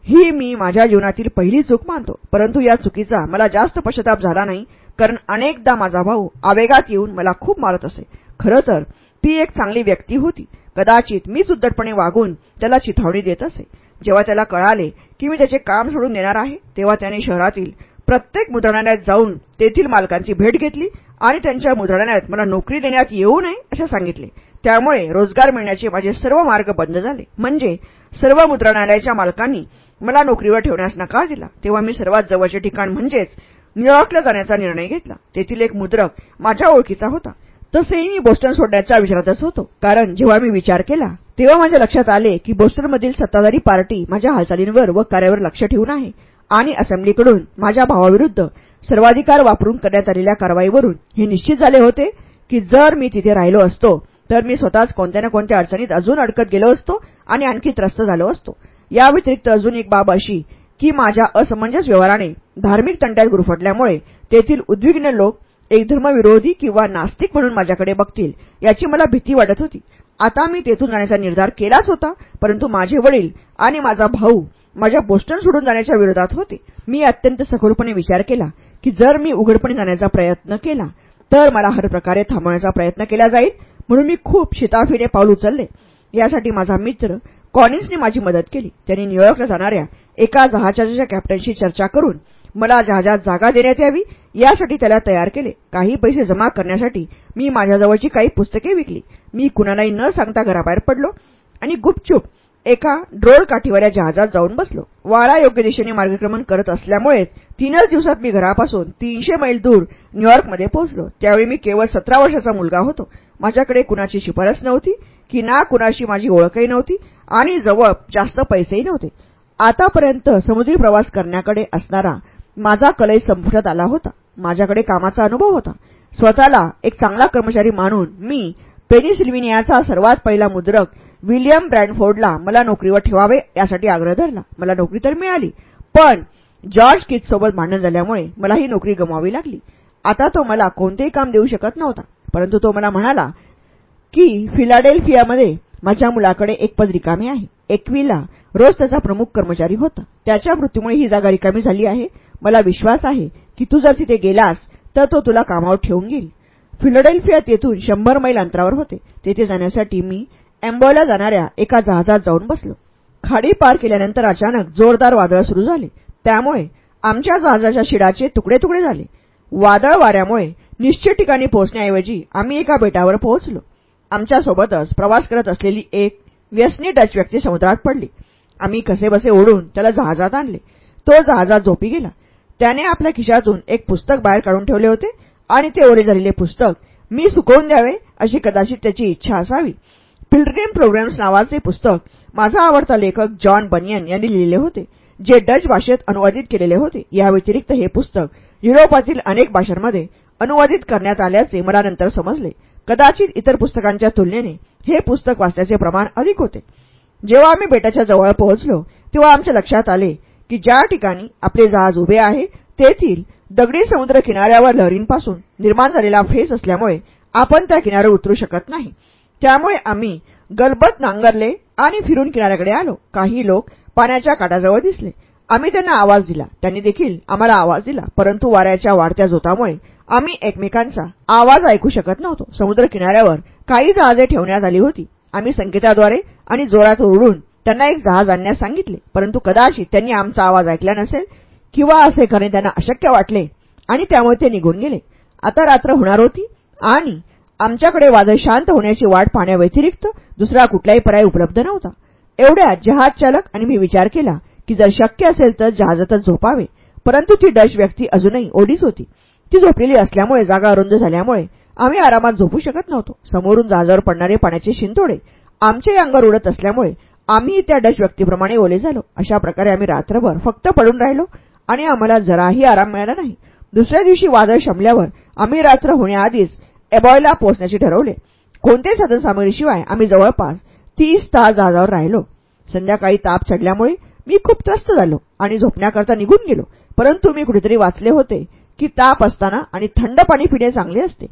ही मी माझ्या जीवनातील पहिली चूक मानतो. परंतु या चुकीचा मला जास्त पश्चाताप झाला नाही कारण अनेकदा माझा भाऊ आवेगात येऊन मला खूप मारत असे. खरं तर ती एक चांगली व्यक्ती होती. कदाचित मी सुद्दटपणे वागून त्याला चिथावणी देत असे. जेव्हा त्याला कळाले की मी त्याचे काम सोडून देणार आहे तेव्हा त्याने शहरातील प्रत्येक मुद्रणालयात जाऊन तेथील मालकांची भेट घेतली आणि त्यांच्या मुद्रणालयात मला नोकरी देण्यात येऊ नये असे सांगितले. त्यामुळे रोजगार मिळण्याचे माझे सर्व मार्ग बंद झाले. म्हणजे सर्व मुद्रणालयाच्या मालकांनी मला नोकरीवर ठेवण्यास नकार दिला. तेव्हा मी सर्वात जवळचे ठिकाण म्हणजेच न्यूयॉर्कला जाण्याचा निर्णय घेतला. तेथील एक मुद्रक माझ्या ओळखीचा होता. तसेही मी बोस्टन सोडण्याच्या विचारातच होतो. कारण जेव्हा मी विचार केला तेव्हा माझ्या लक्षात आले की बोस्टनमधील सत्ताधारी पार्टी माझ्या हालचालींवर व कार्यावर लक्ष ठेवून आहे आणि असेंब्लीकडून माझ्या भावाविरुद्ध सर्वाधिकार वापरून करण्यात आलेल्या कारवाईवरून हे निश्चित झाले होते की जर मी तिथे राहिलो असतो तर मी स्वतःच कोणत्या ना कोणत्या अडचणीत अजून अडकत गेलो असतो आणि आणखी त्रस्त झालो असतो. या व्यतिरिक्त अजून एक बाब अशी की माझ्या असमंजस व्यवहाराने धार्मिक तंट्यात गुरफटल्यामुळे तेथील उद्विग्न लोक एक धर्मविरोधी किंवा नास्तिक म्हणून माझ्याकडे बघतील याची मला भीती वाटत होती. आता मी तेथून जाण्याचा निर्धार केलाच होता परंतु माझे वडील आणि माझा भाऊ माझ्या बोस्टन सोडून जाण्याच्या विरोधात होते. मी अत्यंत सखोलपणे विचार केला की जर मी उघडपणे जाण्याचा प्रयत्न केला तर मला हर प्रकारे थांबवण्याचा प्रयत्न केला जाईल म्हणून मी खूप शिताफीने पाऊल उचलले. यासाठी माझा मित्र कॉनिन्सने माझी मदत केली. त्यांनी न्यूयॉर्कला जाणाऱ्या एका जहाजाच्या कॅप्टनशी चर्चा करून मला जहाजात जागा देण्यात यावी यासाठी त्याला तयार केले. काही पैसे जमा करण्यासाठी मी माझ्याजवळची काही पुस्तके विकली. मी कुणालाही न सांगता घराबाहेर पडलो आणि गुपचूप एका ड्रोल काठीवाल्या जहाजात जाऊन बसलो. वारा योग्य दिशेने मार्गक्रमण करत असल्यामुळेच तीनच दिवसात मी घरापासून तीनशे मैल दूर न्यूयॉर्कमध्ये पोहोचलो. त्यावेळी मी केवळ सतरा वर्षाचा मुलगा होतो. माझ्याकडे कुणाची शिफारस नव्हती की ना कुणाशी माझी ओळखही नव्हती आणि जवळ जास्त पैसेही नव्हते. आतापर्यंत समुद्री प्रवास करण्याकडे असणारा माझा कलही संपुष्टात आला होता. माझ्याकडे कामाचा अनुभव होता. स्वतःला एक चांगला कर्मचारी मानून मी पेनिसिल्व्हिनियाचा सर्वात पहिला मुद्रक विलियम ब्रँडफोर्डला मला नोकरीवर ठेवावे यासाठी आग्रह धरला. मला नोकरी तर मिळाली पण जॉर्ज किथसोबत भांडण झाल्यामुळे मला ही नोकरी गमावी लागली. आता तो मला कोणतेही काम देऊ शकत नव्हता परंतु तो मला म्हणाला की फिलाडेल्फियामध्ये माझ्या मुलाकडे एक पद रिकामी आहे. एकवीला रोज त्याचा प्रमुख कर्मचारी होता. त्याच्या मृत्यूमुळे ही जागा रिकामी झाली आहे. मला विश्वास आहे की तू जर तिथे गेलास तर तो तुला कामावर ठेवून घेईल. फिलडेल्फिया तेथून शंभर मैल अंतरावर होते. तेथे जाण्यासाठी मी एम्बॉयला जाणाऱ्या एका जहाजात जाऊन बसलो. खाडी पार केल्यानंतर अचानक जोरदार वादळ सुरू झाले. त्यामुळे आमच्या जहाजाच्या शिडाचे तुकडे तुकडे झाले. वादळ वाऱ्यामुळे निश्चित ठिकाणी पोहोचण्याऐवजी आम्ही एका बेटावर पोहोचलो. आमच्यासोबतच प्रवास करत असलेली एक व्यसनी डच व्यक्ती समुद्रात पडली. आम्ही कसेबसे ओढून त्याला जहाजात आणले. तो जहाजात झोपी गेला. त्याने आपल्या खिशातून एक पुस्तक बाहेर काढून ठेवले होते आणि ते ओढे झालेले पुस्तक मी सुकवून द्यावे अशी कदाचित त्याची इच्छा असावी. पिल्ड्रिम प्रोग्राम्स नावाचे पुस्तक माझा आवडता लेखक जॉन बनियन यांनी लिहिले होते जे डच भाषेत अनुवादित केलेले होते. या व्यतिरिक्त हे पुस्तक युरोपातील अनेक भाषांमध्ये अनुवादित करण्यात आल्याचे मला नंतर समजले. कदाचित इतर पुस्तकांच्या तुलनेने हे पुस्तक वाचण्याचे प्रमाण अधिक होते. जेव्हा आम्ही बेटाच्या जवळ पोहोचलो तेव्हा आमच्या लक्षात आले की ज्या ठिकाणी आपले जहाज उभे आहे तेथील दगडी समुद्र किनाऱ्यावर लहरींपासून निर्माण झालेला फेस असल्यामुळे आपण त्या किनाऱ्यावर उतरू शकत नाही. त्यामुळे आम्ही गलबत नांगरले आणि फिरून किनाऱ्याकडे आलो. काही लोक पाण्याच्या काठाजवळ दिसले. आम्ही त्यांना आवाज दिला. त्यांनी देखील आम्हाला आवाज दिला. परंतु वाऱ्याच्या वाढत्या जोतामुळे आम्ही एकमेकांचा आवाज ऐकू शकत नव्हतो. समुद्र किनाऱ्यावर काही जहाजे ठेवण्यात आली होती. आम्ही संकेताद्वारे आणि जोरात ओरडून त्यांना एक जहाज आणण्यास सांगितले. परंतु कदाचित त्यांनी आमचा आवाज ऐकला नसेल किंवा असे करणे त्यांना अशक्य वाटले आणि त्यामुळे ते निघून गेले. आता रात्र होणार होती आणि आमच्याकडे वादळ शांत होण्याची वाट पाहण्याव्यतिरिक्त दुसरा कुठलाही पर्याय उपलब्ध नव्हता. एवढ्यात जहाज चालक आणि मी विचार केला की जर शक्य असेल तर जहाजातच झोपावे. परंतु ती डच व्यक्ती अजूनही ओढीच होती. ती झोपलेली असल्यामुळे जागा अरुंद झाल्यामुळे आम्ही आरामात झोपू शकत नव्हतो. समोरून जहाजावर पडणारे पाण्याचे शिंतोडे आमच्याही अंगावर उडत असल्यामुळे आम्ही त्या डच व्यक्तीप्रमाणे ओले झालो. अशा प्रकारे आम्ही रात्रभर फक्त पडून राहिलो आणि आम्हाला जराही आराम मिळाला नाही. दुसऱ्या दिवशी वादळ शमल्यावर आम्ही रात्र होण्याआधीच एबॉयला पोहोचण्याचे ठरवले. कोणत्याही साधनसामग्रीशिवाय आम्ही जवळपास तीस तास जहाजावर राहिलो. संध्याकाळी ताप चढल्यामुळे मी खूप त्रस्त झालो आणि झोपण्याकरता निघून गेलो. परंतु मी कुठेतरी वाचले होते की ताप असताना आणि थंड पाणी पिणे चांगले असते.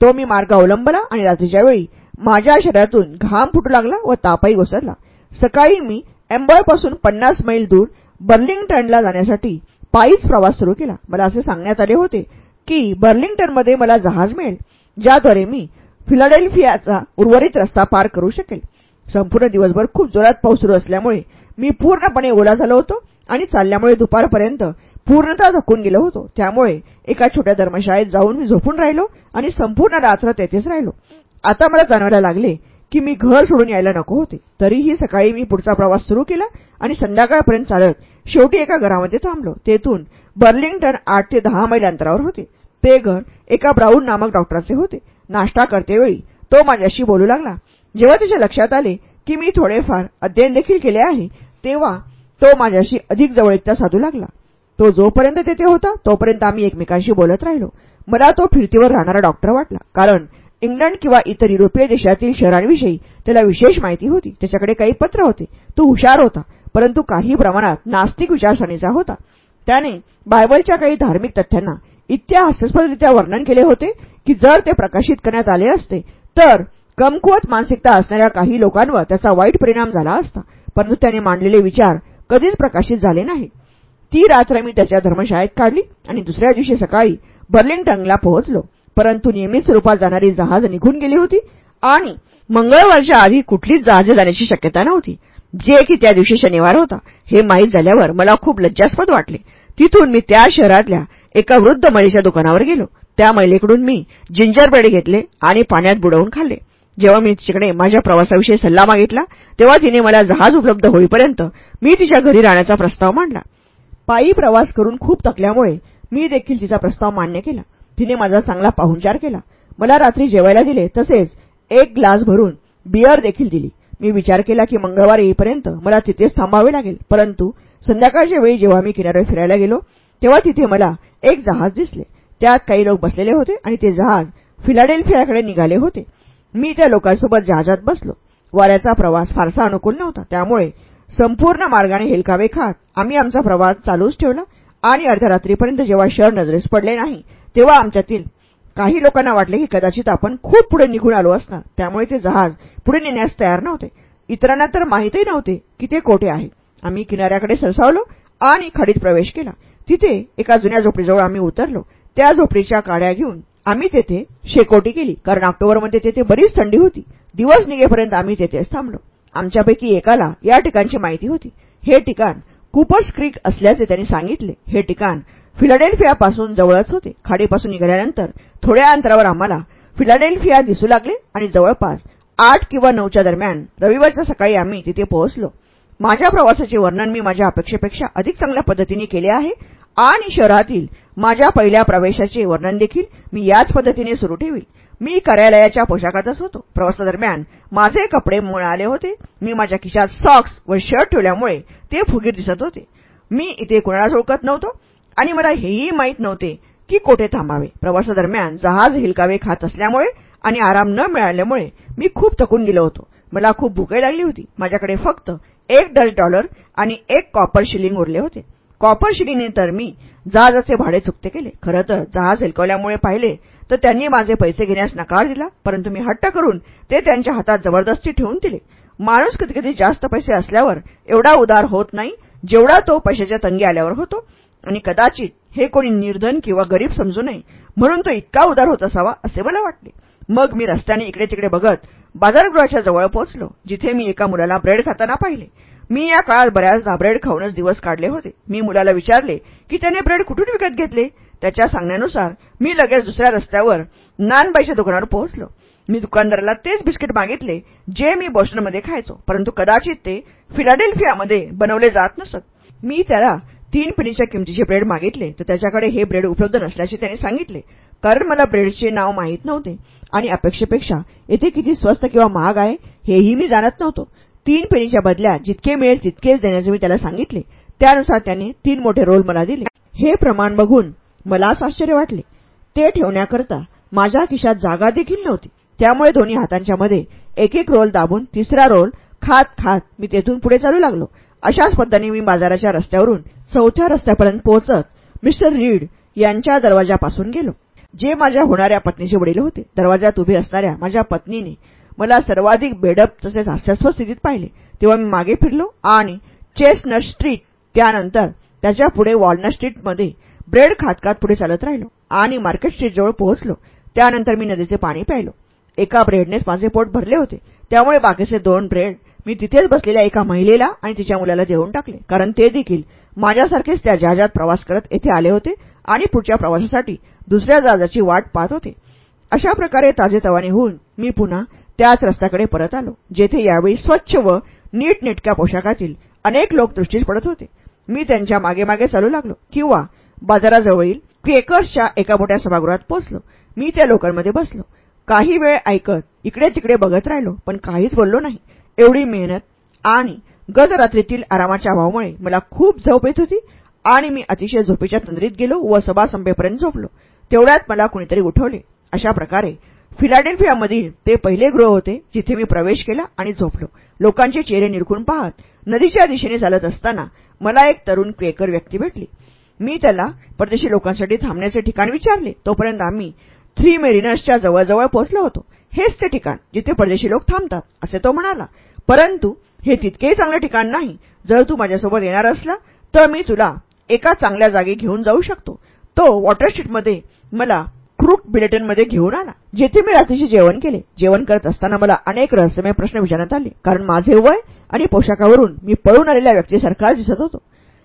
तो मी मार्ग अवलंबला आणि रात्रीच्या वेळी माझ्या शरीरातून घाम फुटू लागला व तापही घसरला सकाळी मी एम्बॉयपासून पन्नास मैल दूर बर्लिंग्टनला जाण्यासाठी पायीच प्रवास सुरू केला. मला असे सांगण्यात आले होते की बर्लिंग्टनमध्ये मला जहाज मिळेल ज्याद्वारे मी फिलाडेल्फियाचा उर्वरित रस्ता पार करू शकेल. संपूर्ण दिवसभर खूप जोरात पाऊस सुरू असल्यामुळे मी पूर्णपणे ओला झालो होतो आणि चालल्यामुळे दुपारपर्यंत पूर्णतः झकून गेलो होतो. त्यामुळे एका छोट्या धर्मशाळेत जाऊन मी झोपून राहिलो आणि संपूर्ण रात्र तेथेच राहिलो. आता मला जाणवायला लागले की मी घर सोडून यायला नको होते. तरीही सकाळी मी पुढचा प्रवास सुरू केला आणि संध्याकाळपर्यंत चालत शेवटी एका घरामध्ये थांबलो. तेथून बर्लिंग्टन आठ ते दहा मैल अंतरावर होते. ते घर एका ब्राऊन नामक डॉक्टरचे होते. नाश्ता करतेवेळी तो माझ्याशी बोलू लागला. जेव्हा त्याच्या लक्षात आले की मी थोडेफार अध्ययन देखील केले आहे तेव्हा तो माझ्याशी अधिक जवळीकता साधू लागला. तो जोपर्यंत तेथे होता तोपर्यंत आम्ही एकमेकांशी बोलत राहिलो. मला तो फिरतीवर राहणारा डॉक्टर वाटला कारण इंग्लंड किंवा इतर युरोपीय देशातील शहरांविषयी त्याला विशेष माहिती होती. त्याच्याकडे काही पत्र होते. तो हुशार होता परंतु काही प्रमाणात नास्तिक विचारसरणीचा होता. त्याने बायबलच्या काही धार्मिक तथ्यांना इतक्या हास्यास्पदरित्या वर्णन केले होते की जर ते प्रकाशित करण्यात आले असते तर कमकुवत मानसिकता असणाऱ्या काही लोकांवर त्याचा वाईट परिणाम झाला असता. परंतु त्याने मांडलेले विचार कधीच प्रकाशित झाले नाही. ती रात्र मी त्याच्या धर्मशाळेत काढली आणि दुसऱ्या दिवशी सकाळी बर्लिंग्टनला पोहोचलो. परंतु नियमित स्वरूपात जाणारी जहाज निघून गेली होती आणि मंगळवारच्या आधी कुठलीच जहाजे जाण्याची शक्यता नव्हती. जे की त्या दिवशी शनिवार होता हे माहीत झाल्यावर मला खूप लज्जास्पद वाटले. तिथून मी त्या शहरातल्या एका वृद्ध महिलेच्या दुकानावर गेलो. त्या महिलेकडून मी जिंजर ब्रेड घेतले आणि पाण्यात बुडवून खाल्ले. जेव्हा मी तिच्याकडे माझ्या प्रवासाविषयी सल्ला मागितला तेव्हा तिने मला जहाज उपलब्ध होईपर्यंत मी तिच्या घरी राहण्याचा प्रस्ताव मांडला. पायी प्रवास करून खूप थकल्यामुळे मी देखील तिचा प्रस्ताव मान्य केला. तिने माझा चांगला पाहुणचार केला. मला रात्री जेवायला दिले तसेच एक ग्लास भरून बियर देखील दिली. मी विचार केला की मंगळवार येईपर्यंत मला तिथेच थांबावे लागेल. परंतु संध्याकाळच्या वेळी जेव्हा मी किनाऱ्यावर फिरायला गेलो तेव्हा तिथे मला एक जहाज दिसले. त्यात काही लोक बसलेले होते आणि ते जहाज फिलाडेल्फियाकडे निघाले होते. मी त्या लोकांसोबत जहाजात बसलो. वाऱ्याचा प्रवास फारसा अनुकूल नव्हता. त्यामुळे संपूर्ण मार्गाने हेलकावे खात आम्ही आमचा प्रवास चालूच ठेवला आणि अर्ध्या रात्रीपर्यंत जेव्हा शहर नजरेस पडले नाही तेव्हा आमच्यातील काही लोकांना वाटले की कदाचित आपण खूप पुढे निघून आलो असणार. त्यामुळे ते जहाज पुढे नेण्यास तयार नव्हते. इतरांना तर माहितही नव्हते की ते कोठे आहे. आम्ही किनाऱ्याकडे सरसावलो आणि खडीत प्रवेश केला. तिथे एका जुन्या झोपडीजवळ आम्ही उतरलो. त्या झोपडीच्या काड्या घेऊन आम्ही तेथे शेकोटी केली. कारण ऑक्टोबरमध्ये तेथे बरीच थंडी होती. दिवस निघेपर्यंत आम्ही तेथेच थांबलो. आमच्यापैकी एकाला या ठिकाणची माहिती होती. हे ठिकाण कुपर्स क्रीक असल्याचे त्यांनी सांगितले. हे ठिकाण फिलाडेल्फियापासून जवळच होते. खाडीपासून निघाल्यानंतर थोड्या अंतरावर आम्हाला फिलाडेल्फिया दिसू लागले आणि जवळपास आठ किंवा नऊच्या दरम्यान रविवारच्या सकाळी आम्ही तिथे पोहोचलो. माझ्या प्रवासाचे वर्णन मी माझ्या अपेक्षेपेक्षा अधिक चांगल्या पद्धतीने केले आहे. आणि शहरातील माझ्या पहिल्या प्रवेशाचे वर्णन देखील मी याच पद्धतीने सुरू ठेवील मी कार्यालयाच्या पोशाखातच होतो. प्रवासादरम्यान माझे कपडे मिळाले होते. मी माझ्या खिशात सॉक्स व शर्ट ठेवल्यामुळे ते फुगीर दिसत होते. मी इथे कुणालाच ओळखत नव्हतो आणि मला हेही माहीत नव्हते की कोठे थांबावे. प्रवासादरम्यान जहाज हिलकावे खात असल्यामुळे आणि आराम न मिळाल्यामुळे मी खूप थकून गेलो होतो. मला खूप भूके लागली होती. माझ्याकडे फक्त एक डच डॉलर आणि एक कॉपर शिलिंग उरले होते. कॉपर शिडीने तर मी जहाजाचे भाडे चुकते केले. खरं तर जहाज हिलकवल्यामुळे पाहिले तर त्यांनी माझे पैसे घेण्यास नकार दिला परंतु मी हट्ट करून ते त्यांच्या हातात जबरदस्ती ठेवून दिले. माणूस कधीकधी कधी जास्त पैसे असल्यावर एवढा उदार होत नाही जेवढा तो पैशाच्या तंगी आल्यावर होतो. आणि कदाचित हे कोणी निर्धन किंवा गरीब समजू नये म्हणून तो इतका उदार होत असावा असे मला वाटले. मग मी रस्त्याने इकडे तिकडे बघत बाजारगृहाच्या जवळ पोहोचलो जिथे मी एका मुलाला ब्रेड खाताना पाहिले. मी या काळात बऱ्याचदा ब्रेड खाऊनच दिवस काढले होते. मी मुलाला विचारले की त्याने ब्रेड कुठून विकत घेतले? त्याच्या सांगण्यानुसार मी लगेच दुसऱ्या रस्त्यावर नानबाईच्या दुकानावर पोहोचलो. मी दुकानदाराला तेच बिस्किट मागितले जे मी बॉस्टनमध्ये खायचो परंतु कदाचित ते फिलाडेल्फियामध्ये बनवले जात नसत. मी त्याला तीन पेनीच्या किमतीचे ब्रेड मागितले तर त्याच्याकडे हे ब्रेड उपलब्ध नसल्याचे त्याने सांगितले कारण मला ब्रेडचे नाव माहीत नव्हते. आणि अपेक्षेपेक्षा येथे किती स्वस्त किंवा महाग आहे हेही मी जाणत नव्हतो. तीन पेनीच्या बदल्यात जितके मिळेल तितकेच देण्याचे मी त्याला सांगितले. त्यानुसार त्याने तीन मोठे रोल मला दिले. हे प्रमाण बघून मलाच आश्चर्य वाटले. ते ठेवण्याकरता माझ्या खिशात जागा देखील नव्हती. त्यामुळे दोन्ही हातांच्या मध्ये एक एक रोल दाबून तिसरा रोल खात खात मी तेथून पुढे चालू लागलो. अशाच पद्धतीने मी बाजाराच्या रस्त्यावरून चौथ्या रस्त्यापर्यंत पोहोचत मिस्टर रीड यांच्या दरवाजापासून गेलो. जे माझ्या होणाऱ्या पत्नीचे वडील होते दरवाजात उभे असणाऱ्या माझ्या पत्नीने मला सर्वाधिक बेडप तसेच हास्यास्पद स्थितीत पाहिले. तेव्हा मी मागे फिरलो आणि चेस्टनट स्ट्रीट त्यानंतर त्याच्या पुढे वॉलनट स्ट्रीटमध्ये ब्रेड खात खात पुढे चालत राहिलो आणि मार्केट स्ट्रीटजवळ पोहोचलो. त्यानंतर मी नदीचे पाणी प्यायलो. एका ब्रेडनेच माझे पोट भरले होते. त्यामुळे बाकीचे दोन ब्रेड मी तिथेच बसलेल्या एका महिलेला आणि तिच्या मुलाला देऊन टाकले. कारण ते देखील माझ्यासारखेच त्या जहाजात प्रवास करत येथे आले होते आणि पुढच्या प्रवासासाठी दुसऱ्या जहाजाची वाट पाहत होते. अशा प्रकारे ताजेतवाने होऊन मी पुन्हा त्याच रस्त्याकडे परत आलो जेथे यावेळी स्वच्छ व नीटनेटक्या पोशाखातील अनेक लोक दृष्टीस पडत होते. मी त्यांच्या मागे मागे चालू लागलो किंवा बाजाराजवळील क्वेकर्सच्या एका मोठ्या सभागृहात पोहोचलो. मी त्या लोकांमध्ये बसलो. काही वेळ ऐकत इकडे तिकडे बघत राहिलो पण काहीच बोललो नाही. एवढी मेहनत आणि गजरात्रीतील आरामाच्या अभावामुळे मला खूप झोप येत होती आणि मी अतिशय झोपेच्या तंद्रीत गेलो व सभा संपेपर्यंत झोपलो. तेवढ्यात मला कुणीतरी उठवले. अशा प्रकारे फिलाडेल्फियामधील ते पहिले गृह होते जिथे मी प्रवेश केला आणि झोपलो. लोकांचे चेहरे निरखून पाहत नदीच्या दिशेने चालत असताना मला एक तरुण क्वेकर व्यक्ती भेटली. मी त्याला परदेशी लोकांसाठी थांबण्याचे ठिकाण विचारले. तोपर्यंत आम्ही थ्री मेरिनर्सच्या जवळजवळ पोहोचलो होतो. हेच ते ठिकाण जिथे परदेशी लोक थांबतात असे तो म्हणाला. परंतु हे तितकेही चांगले ठिकाण नाही. जर तू माझ्यासोबत येणार असला तर मी तुला एका चांगल्या जागी घेऊन जाऊ शकतो. तो वॉटर स्ट्रीटमध्ये मला क्रूक बिलेटनमध्ये घेऊन आला. जेथे मी रात्रीचे जेवण केले. जेवण करत असताना मला अनेक रहस्यमय प्रश्न विचारण्यात आले. कारण माझे वय आणि पोशाखावरून मी पळून आलेल्या व्यक्तीसारखाच दिसत होतो.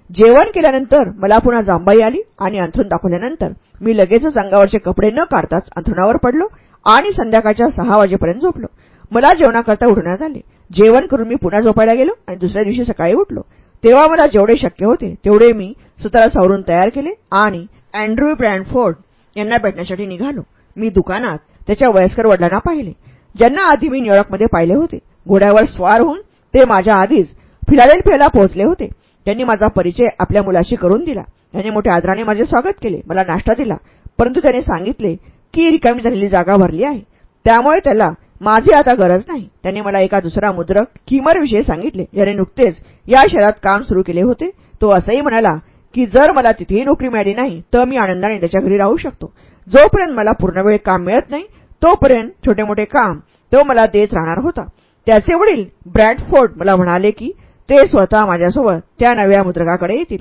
जेवण केल्यानंतर मला पुन्हा जांबाई आली आणि अंथरून दाखवल्यानंतर मी लगेचच अंगावरचे कपडे न काढताच अंथरुणावर पडलो आणि संध्याकाळच्या सहा वाजेपर्यंत झोपलो. मला जेवणाकरता उठवण्यात आले. जेवण करून मी पुन्हा झोपायला गेलो आणि दुसऱ्या दिवशी सकाळी उठलो. तेव्हा मला जेवढे शक्य होते तेवढे मी स्वतःला सावरून तयार केले आणि अँड्रू ब्रँडफोर्ड यांना भेटण्यासाठी निघालो. मी दुकानात त्याच्या वयस्कर वडिलांना पाहिले. ज्यांना आधी मी न्यूयॉर्कमध्ये पाहिले होते. घोड्यावर स्वार होऊन ते माझ्या आधीच फिलाडेल्फियाला पोहोचले होते. त्यांनी माझा परिचय आपल्या मुलाशी करून दिला. त्याने मोठ्या आदराने माझे स्वागत केले. मला नाश्ता दिला. परंतु त्याने सांगितले की रिकामी झालेली जागा भरली आहे. त्यामुळे त्याला माझी आता गरज नाही. त्यांनी मला एका दुसरा मुद्रक किमरविषयी सांगितले. ज्याने नुकतेच या शहरात काम सुरू केले होते. तो असंही म्हणाला की जर मला तिथेही नोकरी मिळाली नाही तर मी आनंदाने त्याच्या घरी राहू शकतो. जोपर्यंत मला पूर्णवेळ काम मिळत नाही तोपर्यंत छोटे मोठे काम तो मला देत राहणार होता. त्याचे वडील ब्रॅडफोर्ड मला म्हणाले की ते स्वतः माझ्यासोबत त्या नव्या मुद्रकाकडे येतील.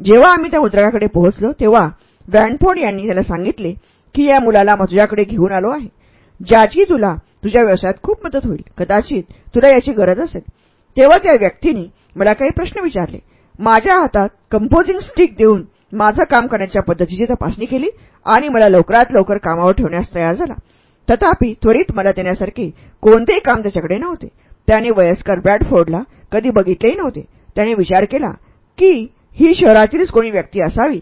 जेव्हा आम्ही त्या मुद्रकाकडे पोहोचलो तेव्हा ब्रँडफोर्ड यांनी त्याला सांगितले की या मुलाला तुझ्याकडे घेऊन आलो आहे. ज्याची तुला तुझ्या व्यवसायात खूप मदत होईल. कदाचित तुला याची गरज असेल. तेव्हा त्या व्यक्तीने मला काही प्रश्न विचारले. माझ्या हातात कंपोजिंग स्टिक देऊन माझं काम करण्याच्या पद्धतीची तपासणी केली आणि मला लवकरात लवकर कामावर ठेवण्यास तयार झाला. तथापि त्वरित मला देण्यासारखे कोणतेही काम त्याच्याकडे नव्हते. त्याने वयस्कर ब्रॅडफोर्डला कधी बघितलेही नव्हते. त्याने विचार केला की ही शहरातीलच कोणी व्यक्ती असावी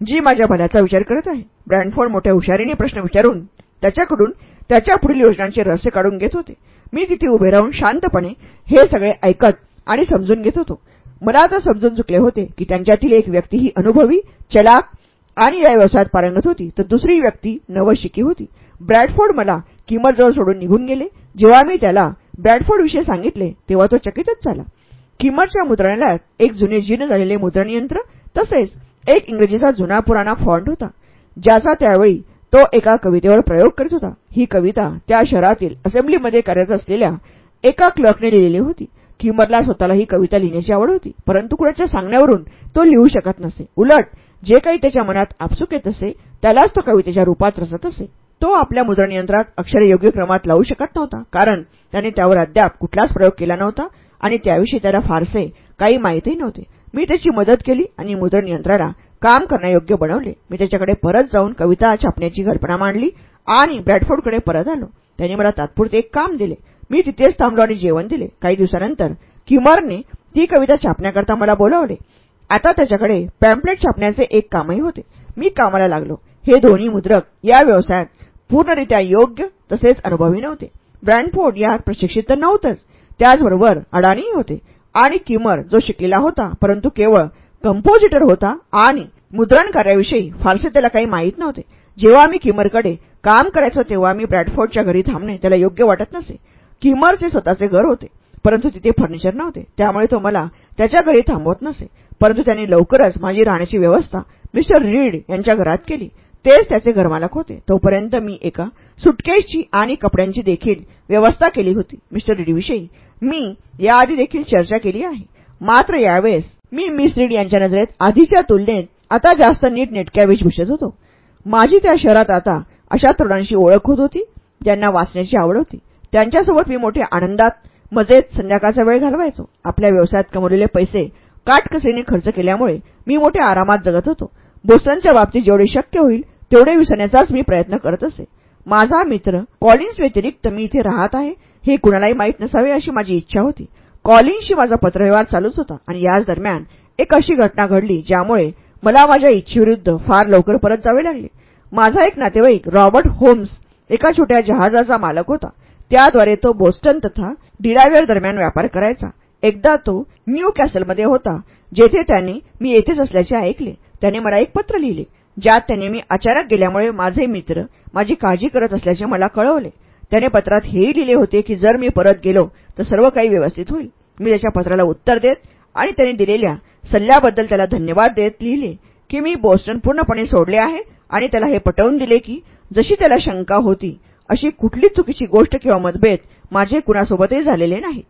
जी माझ्या भल्याचा विचार करत आहे? ब्रँडफोर्ड मोठ्या हुशारीने प्रश्न विचारून त्याच्याकडून त्याच्या पुढील योजनांचे रहस्य काढून घेत होते. मी तिथे उभे राहून शांतपणे हे सगळे ऐकत आणि समजून घेत होतो. मला आता समजून चुकले होते की त्यांच्यातील एक व्यक्ती ही अनुभवी चलाक आणि या व्यवसायात पारंगत होती. तर दुसरी व्यक्ती नवशिकी होती. ब्रॅडफोर्ड मला किमरजवळ सोडून निघून गेले. जेव्हा मी त्याला ब्रॅडफोर्डविषयी सांगितले तेव्हा तो चकितच झाला. किमरच्या मुद्रणालयात एक जुने जीर्ण झालेले मुद्रणयंत्र तसेच एक इंग्रजीचा जुना पुराणा फॉन्ट होता ज्याचा त्यावेळी तो एका कवितेवर प्रयोग करीत होता. ही कविता त्या शहरातील असेंब्लीमध्ये कार्यरत असलेल्या एका क्लर्कने लिहिलेली होती. किमरला स्वतःला ही कविता लिहिण्याची आवड होती. परंतु कुणाच्या सांगण्यावरून तो लिहू शकत नसे. उलट जे काही त्याच्या मनात आपसूक येत असे त्यालाच तो कवितेच्या रूपात रचत असे. तो आपल्या मुद्रणयंत्रात अक्षरे योग्य क्रमात लावू शकत नव्हता कारण त्याने त्यावर अद्याप कुठलाच प्रयोग केला नव्हता आणि त्याविषयी त्याला फारसे काही माहितीही नव्हते. मी त्याची मदत केली आणि मुद्रणयंत्राला काम करण्यायोग्य बनवले. मी त्याच्याकडे परत जाऊन कविता छापण्याची कल्पना मांडली आणि ब्रॅडफोर्डकडे परत आलो. त्याने मला तात्पुरते एक काम दिले. मी तिथेच थांबलो आणि जेवण दिले. काही दिवसानंतर किमरने ती कविता छापण्याकरता मला बोलावले. आता त्याच्याकडे पॅम्पलेट छापण्याचे एक कामही होते. मी कामाला लागलो. हे दोन्ही मुद्रक या व्यवसायात पूर्णरित्या योग्य तसेच अनुभवी नव्हते. ब्रँडफोर्ड यात प्रशिक्षित तर नव्हतंच. त्याचबरोबर अडाणीही होते. आणि किमर जो शिकलेला होता परंतु केवळ कंपोजिटर होता आणि मुद्रण कार्याविषयी फारसे त्याला काही माहीत नव्हते. जेव्हा मी किमरकडे काम करायचो तेव्हा मी ब्रॅडफोर्डच्या घरी थांबणे त्याला योग्य वाटत नसे. किमरचे स्वतःचे घर होते. परंतु तिथे फर्निचर नव्हते. त्यामुळे तो मला त्याच्या घरी थांबवत नसे. परंतु त्यांनी लवकरच माझी राहण्याची व्यवस्था मिस्टर रीड यांच्या घरात केली. तेच त्याचे घरमालक होते. तोपर्यंत मी एका सुटकेसची आणि कपड्यांची देखील व्यवस्था केली होती. मिस्टर रीडविषयी मी याआधी देखील चर्चा केली आहे. मात्र यावेळेस मी मिस रीड यांच्या नजरेत आधीच्या तुलनेत आता जास्त नीट नेटक्या वेशभूषेत होतो. माझी त्या शहरात आता अशा तरुणांशी ओळख होत होती ज्यांना वाचण्याची आवड होती. त्यांच्यासोबत मी मोठ्या आनंदात मजेत संध्याकाळचा वेळ घालवायचो. आपल्या व्यवसायात कमवलेले पैसे काटकसरीने खर्च केल्यामुळे मी मोठ्या आरामात जगत होतो. बोस्टनच्या बाबतीत जेवढे शक्य होईल तेवढे विसरण्याचाच मी प्रयत्न करत असे. माझा मित्र कॉलिन्स व्यतिरिक्त मी इथे राहत आहे हे कुणालाही माहीत नसावे अशी माझी इच्छा होती. कॉलिन्सशी माझा पत्रव्यवहार चालूच होता आणि याच दरम्यान एक अशी घटना घडली ज्यामुळे मला माझ्या इच्छेविरुद्ध फार लवकर परत जावे लागले. माझा एक नातेवाईक रॉबर्ट होम्स एका छोट्या जहाजाचा मालक होता. त्याद्वारे तो बोस्टन तथा डिलावेअर दरम्यान व्यापार करायचा. एकदा तो न्यू कॅसलमध्ये होता जेथे त्याने मी येथेच असल्याचे ऐकले. त्याने मला एक पत्र लिहिले ज्यात त्याने मी अचानक गेल्यामुळे माझे मित्र माझी काळजी करत असल्याचे मला कळवले. त्याने पत्रात हेही लिहिले होते की जर मी परत गेलो तर सर्व काही व्यवस्थित होईल. मी त्याच्या पत्राला उत्तर देत आणि त्याने दिलेल्या सल्ल्याबद्दल त्याला धन्यवाद देत लिहिले की मी बोस्टन पूर्णपणे सोडले आहे आणि त्याला हे पटवून दिले की जशी त्याला शंका होती अशी कुठलीच चुकीची गोष्ट किंवा मतभेद माझे कुणासोबतही झालेले नाहीत.